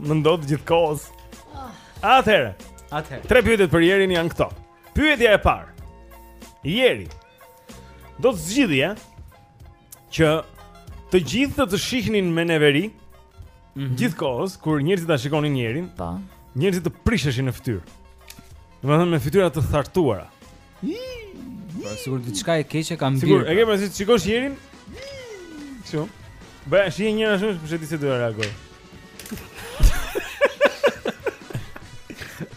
Speaker 2: Më
Speaker 4: ndodh gjithë kohës
Speaker 2: ah. Atëherë Atëherë Tre pyetjet për Jerin janë këto Pyetja e parë Jeri Do të zgjidhje Që të gjithë të të shihnin me neveri
Speaker 5: mm-hmm.
Speaker 2: Gjithë kohës Kur njerëzit ta shikonin Jerin Pa
Speaker 4: po.
Speaker 2: Njerëzit të prisheshin në fytyrë Domethënë me fytyra të thartuara
Speaker 5: Po sikur diçka e keqe ka
Speaker 2: mbirë.
Speaker 5: Sikur,
Speaker 2: e ke pasi shikosh Jerin? Kështu. Ba, shi e njëra shumë, përse ti si duhet të reagojë.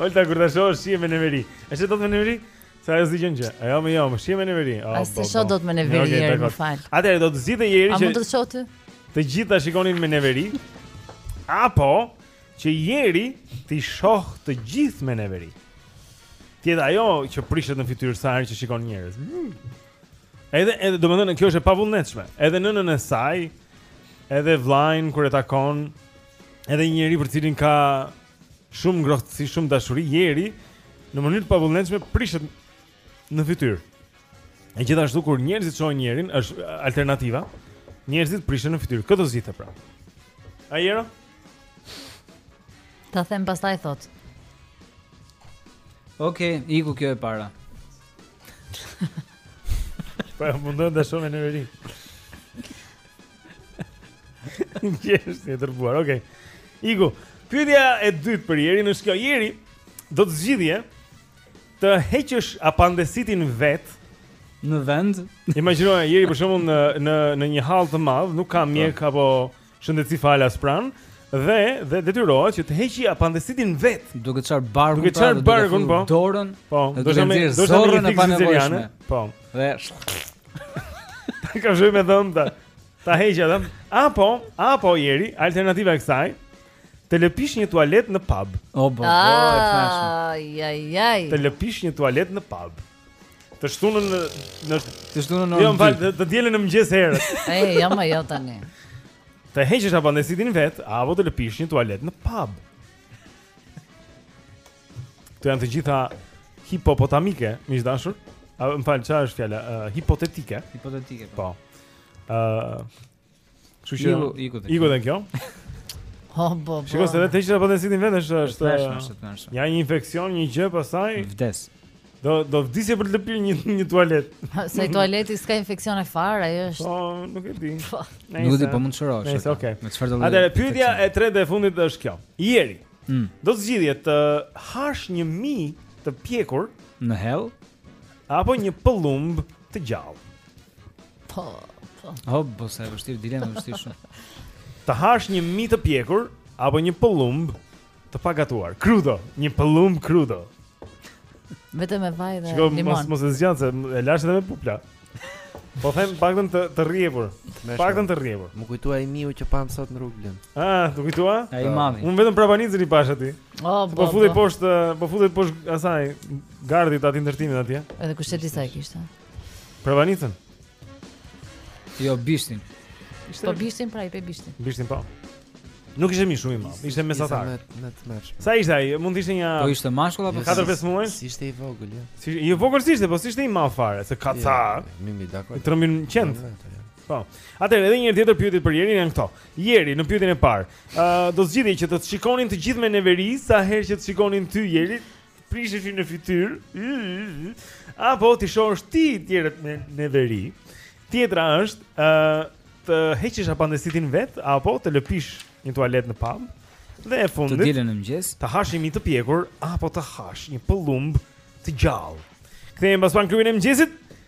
Speaker 2: Olta, kur të shoh, shihe me neveri. E sheh dot me neveri? Sa e zi gjënë që? E jo, më jo, më shih me neveri. Oh,
Speaker 4: Ai
Speaker 2: s'e
Speaker 4: po, shoh
Speaker 2: po.
Speaker 4: dot me neveri, okay,
Speaker 2: Jeri,
Speaker 4: më fal.
Speaker 2: Atëherë do të zgjidhte Jeri që...
Speaker 4: A mund të shoh ty?
Speaker 2: Të gjithë ta shikonin me neveri. Apo, që Jeri t'i shohë të gjithë me neveri. Të jetë ajo që prishet në fytyrë sa herë që shikon njerëz. Mm. Edhe edhe domethënë kjo është e pavullnetshme. Edhe nënën e saj, edhe vllain kur e takon, edhe një njeri për të cilin ka shumë ngrohtësi, shumë dashuri Jeri, në mënyrë të pavullnetshme prishet në fytyrë. E gjithashtu kur njerëzit shohin Jerin, është alternativa. Njerëzit prishen në fytyrë. Kë do zgjidhte pra. Ajero?
Speaker 4: Ta them pastaj thot.
Speaker 5: Okej, okay, iku kjo e para.
Speaker 2: Po ja mundohet të shohë me neveri. Njerëz të tërbuar. Okej. Okay. Iku, pyetja e dytë për Jerin është kjo Jeri do të zgjidhje të heqësh apandesitin vetë
Speaker 5: në vend.
Speaker 2: Imagjino Jeri për shembull në në në një hall të madh, nuk ka po. mjek apo Shëndetësi falas pranë dhe dhe detyrohet që të heqë apandesitin vetë.
Speaker 5: Duke çarë barkun,
Speaker 2: duke pra, çarë barkun, po.
Speaker 5: Dorën.
Speaker 2: Po, do të
Speaker 5: thonë,
Speaker 2: do të
Speaker 5: thonë në
Speaker 2: panevojë. Po.
Speaker 5: Dhe
Speaker 2: ka shumë me dhënda. Ta heqja dhëm. Apo, apo Jeri, alternativa e kësaj, të lëpish një tualet në pub.
Speaker 5: O oh, bo, bo, e
Speaker 4: Ai ai.
Speaker 2: Të lëpish një tualet në pub. Të shtunën në në
Speaker 5: të shtunën në.
Speaker 2: Jo, më fal, të dielën në mëngjes herët.
Speaker 4: Ej, jam më jo tani.
Speaker 2: Të heqësh apandesitin vetë, apo të lëpish një tualet në pub. Këto janë të gjitha hipopotamike, miq të dashur. Më fal, ça është fjala? Uh, hipotetike.
Speaker 5: Hipotetike.
Speaker 2: Po. Ëh, po. uh, Kështu që
Speaker 5: iku iku te.
Speaker 2: Iku te kjo.
Speaker 4: Po po po.
Speaker 2: Shikoj se vetë hiqet apandesiti vetë është
Speaker 5: është.
Speaker 2: Është Ja një infeksion, një gjë pastaj.
Speaker 5: Vdes.
Speaker 2: Do do vdisje për të lëpirë një një tualet.
Speaker 4: Se ai tualeti s'ka infeksion e fare, ai është.
Speaker 2: Po, nuk e di.
Speaker 4: Po.
Speaker 5: Nuk e di, po mund të shërohesh.
Speaker 2: Nëse okay.
Speaker 5: Me çfarë do të?
Speaker 2: Atëherë pyetja e tretë dhe e fundit është kjo. Jeri.
Speaker 5: Mm.
Speaker 2: Do të zgjidhje të hash një mi të pjekur
Speaker 5: në hell
Speaker 2: apo një pëllumb të gjallë.
Speaker 4: Po, po.
Speaker 5: Oh, po sa e vështirë dilema e vështirë shumë.
Speaker 2: Të hash një mi të pjekur apo një pëllumb të pagatuar. Crudo, një pëllumb crudo.
Speaker 4: Vetëm me vaj dhe
Speaker 2: Shko,
Speaker 4: limon.
Speaker 2: Mos mos e zgjat se e lashë edhe me pupla. Po them të paktën të të rrjepur. Paktën të rrjepur.
Speaker 10: Më kujtua ai miu që pamë sot në rrugë Blen.
Speaker 2: Ah, të kujtua?
Speaker 5: Ai po. mami.
Speaker 2: Unë vetëm prapanicën ia pashë aty.
Speaker 4: Oh,
Speaker 2: po,
Speaker 4: po
Speaker 2: futej
Speaker 4: po.
Speaker 2: poshtë, po futej poshtë asaj gardhit aty ndërtimit atje.
Speaker 4: Edhe kushtet disa e kishte.
Speaker 2: Prapanicën.
Speaker 5: Jo bishtin.
Speaker 4: Ishte po bishtin pra i pe bishtin.
Speaker 2: Bishtin po. Nuk ishte mi shumë i madh, ishte mesatar.
Speaker 10: Ishte mi i mesëm.
Speaker 2: Sa ishte ai? Mund të ishte një
Speaker 5: Po ishte mashkull apo
Speaker 2: 4-5 muaj?
Speaker 10: S'ishte i vogël, jo.
Speaker 2: Si i vogël s'ishte, po s'ishte i madh fare, se ka ca.
Speaker 10: Mi mi dakord.
Speaker 2: I trembin qentë.
Speaker 10: Po.
Speaker 2: Atëherë edhe një herë tjetër pyetjet për Jerin janë këto. Jeri në pyetjen e parë, ë uh, do zgjidhje që të të shikonin të gjithë me neveri sa herë që të shikonin ty Jeri, prisheshin në fytyrë. Apo t'i shohësh ti tjerët me neveri. Tjetra është ë uh, të heqësh apandesitin vetë apo të lëpish një tualet në pub. Dhe e fundit, të
Speaker 5: dielën në mëngjes,
Speaker 2: të hash një mi të pjekur apo të hash një pëllumb të gjallë. Kthehemi pas pak në klubin e mëngjesit.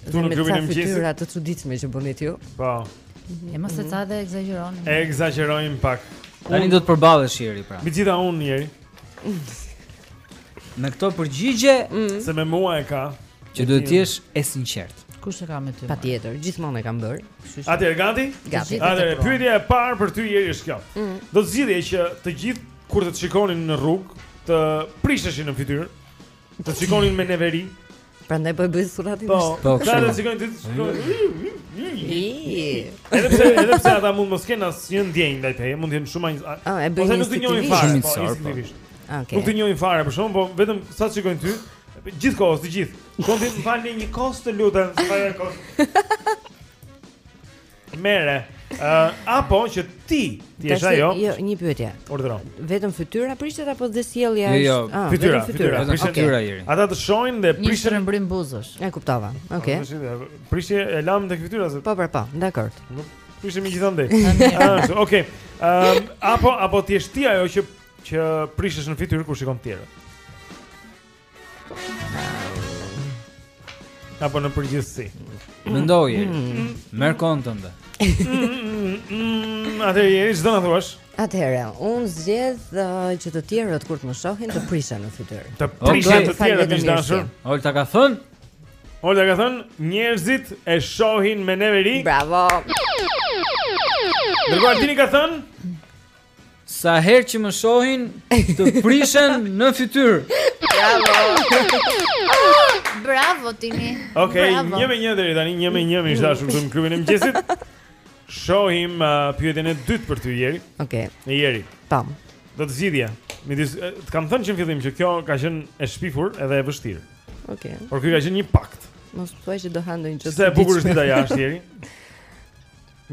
Speaker 2: Këtu në klubin e mëngjesit.
Speaker 7: Ju jeni të çuditshme që bëni ju.
Speaker 2: Po.
Speaker 4: E mos se ca dhe ekzagjerojmë.
Speaker 2: E ekzagjerojmë pak.
Speaker 5: Tani do të përballesh Jeri pra.
Speaker 2: Mi gjitha unë Jeri.
Speaker 5: Me këto përgjigje mm.
Speaker 2: se me mua e ka
Speaker 5: që duhet të jesh e sinqertë.
Speaker 4: Kush e ka me ty?
Speaker 7: Patjetër, gjithmonë e kam bërë.
Speaker 2: Atëherë gati?
Speaker 7: Gati.
Speaker 2: Atëherë pyetja e parë për ty Jeri është kjo. Mm. Do të zgjidhje që të gjithë kur të shikonin në rrugë të prisheshin në fytyrë. Të shikonin me neveri.
Speaker 7: Prandaj po e bëj surratin.
Speaker 2: Po,
Speaker 5: po kur
Speaker 2: të shikojnë
Speaker 7: ty.
Speaker 2: Edhe pse edhe pse ata mund mos kenë asnjë ndjenjë ndaj teje, mund të jenë shumë asnjë.
Speaker 7: Ah, e bëjnë.
Speaker 2: Ose nuk të njohin fare, po,
Speaker 5: po.
Speaker 2: instinktivisht.
Speaker 7: Ah, okay.
Speaker 2: Nuk të njohin fare për shkakun, po vetëm sa të shikojnë ty, gjithkohës të gjithë. Konti, më falni një kost të lutem, fare kost. Merre, uh, apo që ti ti je ajo?
Speaker 7: Jo, një pyetje.
Speaker 2: Urdhëro.
Speaker 7: Vetëm fytyra prishet apo dhe sjellja
Speaker 5: jo, jo.
Speaker 7: është? Jo, ah,
Speaker 2: fytyra, fytyra,
Speaker 5: vetëm fytyra Jeri.
Speaker 2: Ata të shohin dhe
Speaker 4: prishen
Speaker 2: në
Speaker 4: mbrim buzësh.
Speaker 7: E kuptova. Okej. Okay.
Speaker 2: Prishje e lam tek fytyra se.
Speaker 7: Po, po, po, dakor.
Speaker 2: Prishim i gjithandej. Ashtu, ah, okay. Ehm, um, apo apo ti je ti ajo që që prishesh në fytyrë kur shikon të tjerët. Apo në përgjithësi.
Speaker 5: Mendoj. Mm. Merr kontën
Speaker 2: dhe. Atëherë Jeri ç'do na thuash?
Speaker 7: Atëherë, unë zgjedh uh, që të tjerët kur të më shohin të prishen në fytyrë.
Speaker 2: Të prishen të tjerët më dashur.
Speaker 5: Olta ka thën?
Speaker 2: Olta ka thën, njerëzit e shohin me neveri.
Speaker 7: Bravo.
Speaker 2: Dëgjoj Tini ka thën?
Speaker 5: Sa herë që më shohin të prishen në fytyrë.
Speaker 4: Bravo. Bravo Tini.
Speaker 2: Okej,
Speaker 4: okay,
Speaker 2: një me një deri tani, një me një më është dashur këtu në klubin e mëngjesit. Shohim uh, pyetjen e dytë për ty Jeri.
Speaker 7: Okej. Okay.
Speaker 2: E Jeri.
Speaker 7: Tam.
Speaker 2: Do të zgjidhje midis, të kam thënë që në fillim që kjo ka qenë e shpifur edhe e vështirë.
Speaker 7: Okej. Okay.
Speaker 2: Por kjo ka qenë një pakt.
Speaker 7: Mos thuaj që do ha ndonjë gjë.
Speaker 2: Sa e bukur është dita jashtë Jeri.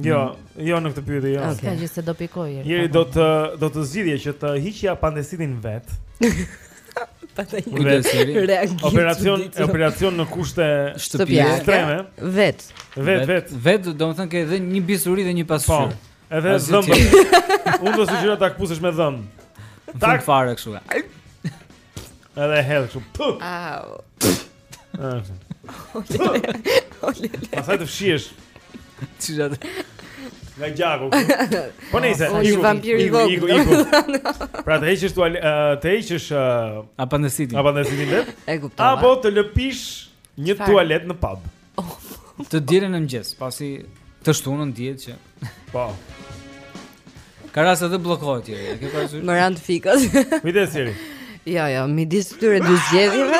Speaker 2: Jo, jo në këtë pyetje jo.
Speaker 7: Okej,
Speaker 4: okay. se do pikoj. Jeri
Speaker 2: do të do të zgjidhje që të hiqje apandesitin vet.
Speaker 7: Pastaj reagim.
Speaker 2: Operacion, operacion në kushte
Speaker 5: shtëpie
Speaker 2: ekstreme.
Speaker 7: Vet.
Speaker 2: Vet, vet.
Speaker 5: Vet, domethënë ke edhe një bisturi dhe një pasqyrë.
Speaker 2: Po.
Speaker 5: Edhe
Speaker 2: dhëmbë. Unë do të sugjeroj ta kpusësh me dhëmbë.
Speaker 5: Tak fare kështu.
Speaker 2: Edhe hedh kështu. Puh.
Speaker 7: Au.
Speaker 2: Pastaj të fshihesh.
Speaker 5: Çiza.
Speaker 2: Nga gjaku. Po nejse,
Speaker 7: ai
Speaker 2: është
Speaker 7: vampir i vogël.
Speaker 2: Pra të heqësh ti të heqësh
Speaker 5: apandesitin.
Speaker 2: Apandesitin vet.
Speaker 7: E kuptova.
Speaker 2: Apo të lëpish Një
Speaker 7: Çfarë?
Speaker 2: tualet në pub.
Speaker 5: Të dielën në mëngjes, pasi të shtunën dihet që
Speaker 2: Po.
Speaker 5: ka raste dhe bllokohet Jeri. E ke parasysh?
Speaker 7: Më ra të fikët.
Speaker 2: Kujdes Jeri.
Speaker 7: jo, jo, midis këtyre dy zgjedhjeve.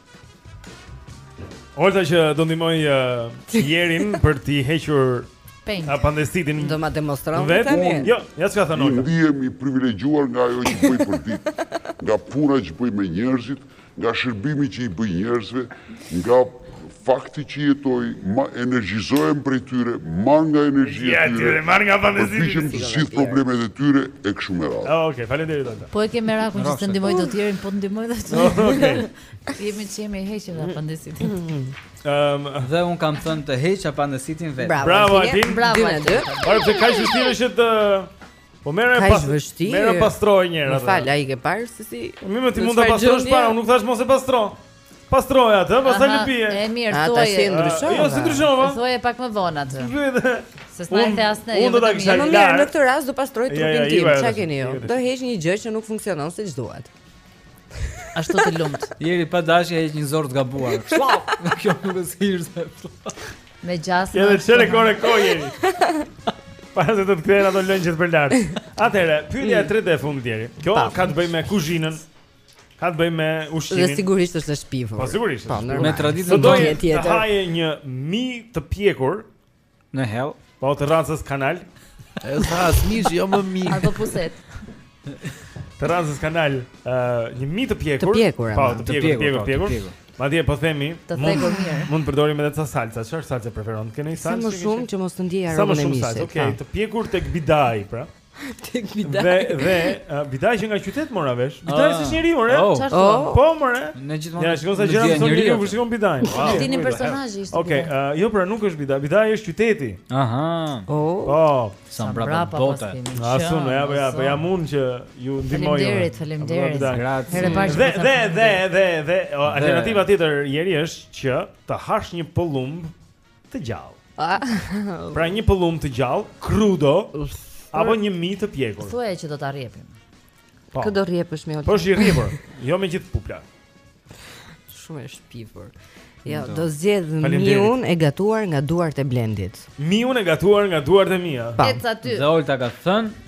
Speaker 2: Olta që do ndihmojë uh, Jerin për t'i hequr apandesitin.
Speaker 7: Do ma demonstron
Speaker 2: vetë
Speaker 7: tani.
Speaker 2: Jo, ja ç'ka thënë Olta.
Speaker 13: Ndihem i privilegjuar nga ajo që bëj përditë, nga puna që bëj me njerëzit, nga shërbimi që u bëj njerëzve, nga fakti që jetoj, ma energjizohem prej tyre, marr nga energjia e tyre.
Speaker 2: Ja, marr nga
Speaker 13: pandestitin.
Speaker 2: Përpiqem
Speaker 13: të zgjidh problemet e tyre e kështu me radhë.
Speaker 2: Okej, okay, faleminderit.
Speaker 4: Po e ke merakun që të ndihmoj të tjerin, po të ndihmoj të
Speaker 2: tjerin.
Speaker 4: Jemi që jemi heq apandesitin.
Speaker 2: Ëm
Speaker 5: dhe unë kam thënë të heq apandesitin vetë.
Speaker 7: Bravo,
Speaker 2: bravo Altin.
Speaker 4: Bravo Altin.
Speaker 2: Por pse kaq vështirë është të Po merre pas-.
Speaker 7: Kaq vështirë.
Speaker 2: Merre
Speaker 7: pastroje
Speaker 2: njëherë.
Speaker 7: Fal, a e ke parë se si.
Speaker 2: Po më ti mund ta pastrosh para, unë nuk thashë mos e pastro. Pastroje atë, pastaj lëpije.
Speaker 4: E mirë, thuaj.
Speaker 7: A s'e ndryshon.
Speaker 2: Jo, s'e ndryshova.
Speaker 4: Thuaj pak më vonë atë. Se s'na e the asnjë.
Speaker 2: Unë do ta kisha larë.
Speaker 7: Mirë, në këtë rast do pastroj trupin tim.
Speaker 2: Çka
Speaker 7: keni ju? Do heq një gjë që nuk funksionon siç duhet.
Speaker 4: Ashtu të lumt.
Speaker 5: Jeri pa dashje heq një zorrë të gabuar. Kjo nuk hiqet.
Speaker 4: Me gjasë.
Speaker 2: Ja, çfarë hoqe o Jeri. Para se të të kthehen ato lëngjet për lart. Atëherë, pyetja e tretë e fundit Jeri. Kjo ka të bëjë me kuzhinën. Ka të bëjë me ushqimin.
Speaker 7: Dhe sigurisht është e shpifur.
Speaker 2: Po sigurisht.
Speaker 7: Po
Speaker 5: me traditën
Speaker 2: e
Speaker 7: tij tjetër.
Speaker 2: Të haje një mi të pjekur
Speaker 5: në hell,
Speaker 2: po të racës kanal.
Speaker 10: Unë s'ha as mish, jo më mi.
Speaker 4: Ato puset.
Speaker 2: Të racës kanal, ë, një mi të pjekur.
Speaker 7: Të pjekur.
Speaker 2: Po, të pjekur, të
Speaker 5: pjekur, të
Speaker 2: pjekur. Madje po themi, mund mund të përdorim edhe ca salca, çfarë salce preferon? Keni salcë?
Speaker 7: Sa më shumë që mos të ndjej aromën e mishit.
Speaker 2: Sa më shumë salcë, okay, të pjekur tek Bidai, pra.
Speaker 7: Tek
Speaker 2: Bidaj.
Speaker 7: Dhe
Speaker 2: dhe uh, Bidaj qenka qytet mora vesh. Bidaj
Speaker 5: ah.
Speaker 2: si njeri
Speaker 5: mora,
Speaker 4: e?
Speaker 7: Oh.
Speaker 4: oh.
Speaker 2: Po mora.
Speaker 5: Ne gjithmonë.
Speaker 2: Ja, shiko sa gjëra mëson
Speaker 5: njeriu,
Speaker 2: po shikon Bidaj. Wow.
Speaker 4: Ti
Speaker 2: një
Speaker 4: personazh ishte.
Speaker 2: Okej,
Speaker 4: okay,
Speaker 2: uh, jo, pra nuk është Bidaj. Bidaj është qyteti.
Speaker 5: Aha.
Speaker 7: Oh.
Speaker 2: Po.
Speaker 5: Sa mbrapa
Speaker 4: bota.
Speaker 2: Asun, ja, ja, po jam unë që ju ndihmoj.
Speaker 4: Faleminderit, faleminderit.
Speaker 5: Grazie.
Speaker 2: Dhe dhe dhe dhe dhe alternativa tjetër Jeri është që të hash një pëllumb të gjallë. Pra një pëllumb të gjallë, krudo, apo një mi të pjekur.
Speaker 4: Thuaj që do ta rrjepim.
Speaker 2: Po.
Speaker 7: Kë do rrjepësh moj Olta?
Speaker 2: Po si, i rrjepur, jo me gjithë pupla.
Speaker 7: Shumë e shpifur. Jo, do, do
Speaker 2: zgjedh
Speaker 7: miun e gatuar nga duart e Blendit.
Speaker 2: Miun e gatuar nga duart e mia.
Speaker 4: Ec aty.
Speaker 5: Dhe Olta ka thënë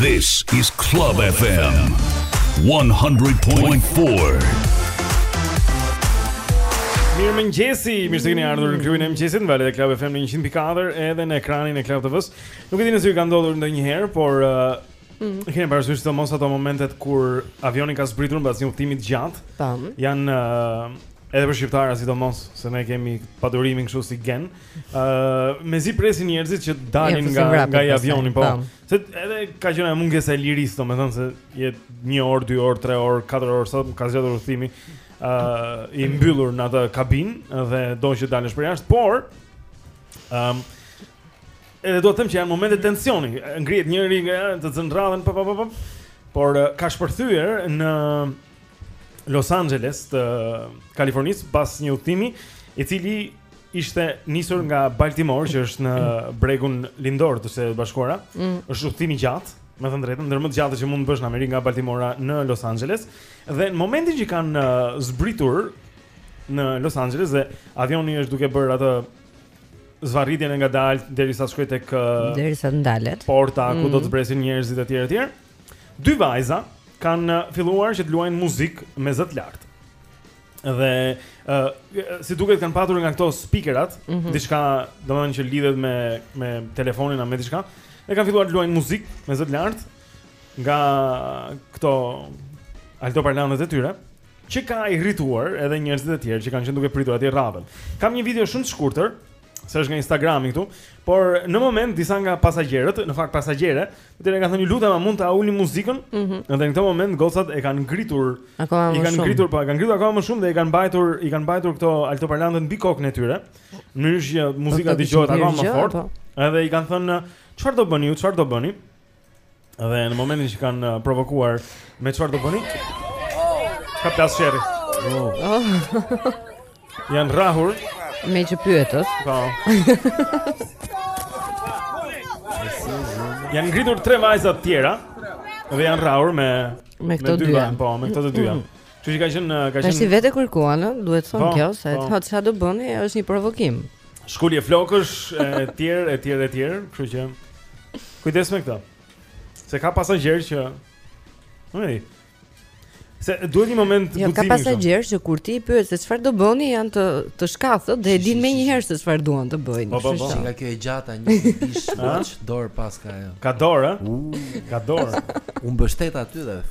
Speaker 3: This is Club FM 100.4.
Speaker 2: Mirë mëngjesi, mirë se keni ardhur në klubin e mëngjesit në valët e Club FM në 100.4 edhe në ekranin e Club TV-s. Nuk e di nëse ju ka ndodhur ndonjëherë, por uh,
Speaker 7: mm.
Speaker 2: keni parasysh sidomos ato momentet kur avioni ka zbritur mbas një udhëtimi të gjatë.
Speaker 7: Tam.
Speaker 2: Janë uh, edhe për shqiptarë sidomos, se ne kemi padurimin kështu si gen. Ëh, uh, mezi presin njerëzit që dalin nga nga i avioni, po. Se edhe ka qenë mungesa e lirisë, domethënë se je 1 orë, 2 orë, 3 orë, 4 orë sa ka zgjatur udhëtimi, ëh, uh, i mbyllur në atë kabinë dhe do që të dalësh për jashtë, por ëh um, Edhe do të them që janë momente tensioni, ngrihet njëri nga të zën rradhën, pa pa pa pa. Por ka shpërthyer në Los Angeles të Kalifornisë pas një udhëtimi i cili ishte nisur nga Baltimore që është në bregun lindor të Shteteve të Bashkuara.
Speaker 7: Mm.
Speaker 2: Është udhëtim i gjatë, me thënë drejtën, ndër më të gjatët që mund të bësh në Amerikë nga Baltimore në Los Angeles. Dhe në momentin që kanë uh, zbritur në Los Angeles dhe avioni është duke bërë atë zvarritjen e ngadalë derisa të shkojë tek uh,
Speaker 7: derisa të ndalet.
Speaker 2: Porta
Speaker 7: mm.
Speaker 2: ku do të mm. zbresin njerëzit etj etj. Dy vajza kanë uh, filluar që të luajnë muzikë me zë të lartë. Dhe ë uh, si duket kanë patur nga këto speakerat,
Speaker 7: mm -hmm.
Speaker 2: diçka domethënë që lidhet me me telefonin apo me diçka. Dhe kanë filluar të luajnë muzikë me zë të lartë nga këto altoparlanët e tyre që ka irrituar edhe njerëzit e tjerë që kanë qenë duke pritur atje rradhën. Kam një video shumë të shkurtër se është nga Instagrami këtu, por në një moment disa nga pasagjerët, në fakt pasagjere, të tjera kanë thënë ju lutem a mund ta ulni muzikën?
Speaker 7: Ëh.
Speaker 2: Mm dhe në këtë moment gocat e kanë ngritur,
Speaker 7: akoma
Speaker 2: i kanë ngritur, po e kanë ngritur akoma më shumë dhe i kanë mbajtur, i kanë mbajtur këto altoparlantët mbi kokën e tyre. Në mënyrë që muzika
Speaker 7: të
Speaker 2: dëgjohet akoma më fort.
Speaker 7: Po.
Speaker 2: Edhe i kanë thënë çfarë do bëni ju, çfarë do bëni? Dhe në momentin që kanë uh, provokuar me çfarë do bëni? Ka plas sherri.
Speaker 7: Oh.
Speaker 2: Janë rrahur
Speaker 7: meqë pyetët.
Speaker 2: Po. Janë ngritur tre vajza të tjera dhe janë rrahur me
Speaker 7: me këto
Speaker 2: dy. Po, me këto të dyja. Mm. Kështu që ka qenë ka
Speaker 7: qenë. Tash
Speaker 2: vetë
Speaker 7: e kërkuan, ëh, duhet thënë
Speaker 2: po,
Speaker 7: kjo se
Speaker 2: po.
Speaker 7: thotë çfarë do bëni, është një provokim.
Speaker 2: Shkulje flokësh e tjerë e tjerë e tjerë, kështu që kujdes me këtë. Se ka pasagjerë që Nuk e di. Se duhet një moment
Speaker 7: të buxhimi.
Speaker 2: Jo, ka
Speaker 7: pasagjerë që kur ti i pyet se çfarë do bëni, janë të të shkathët dhe e dinë menjëherë se çfarë duan të bëjnë.
Speaker 2: Po, po, po.
Speaker 10: Nga kjo e gjata një dish dorë paska ajo.
Speaker 2: Ka dorë, ë? Ka dorë.
Speaker 10: U mbështet aty dhe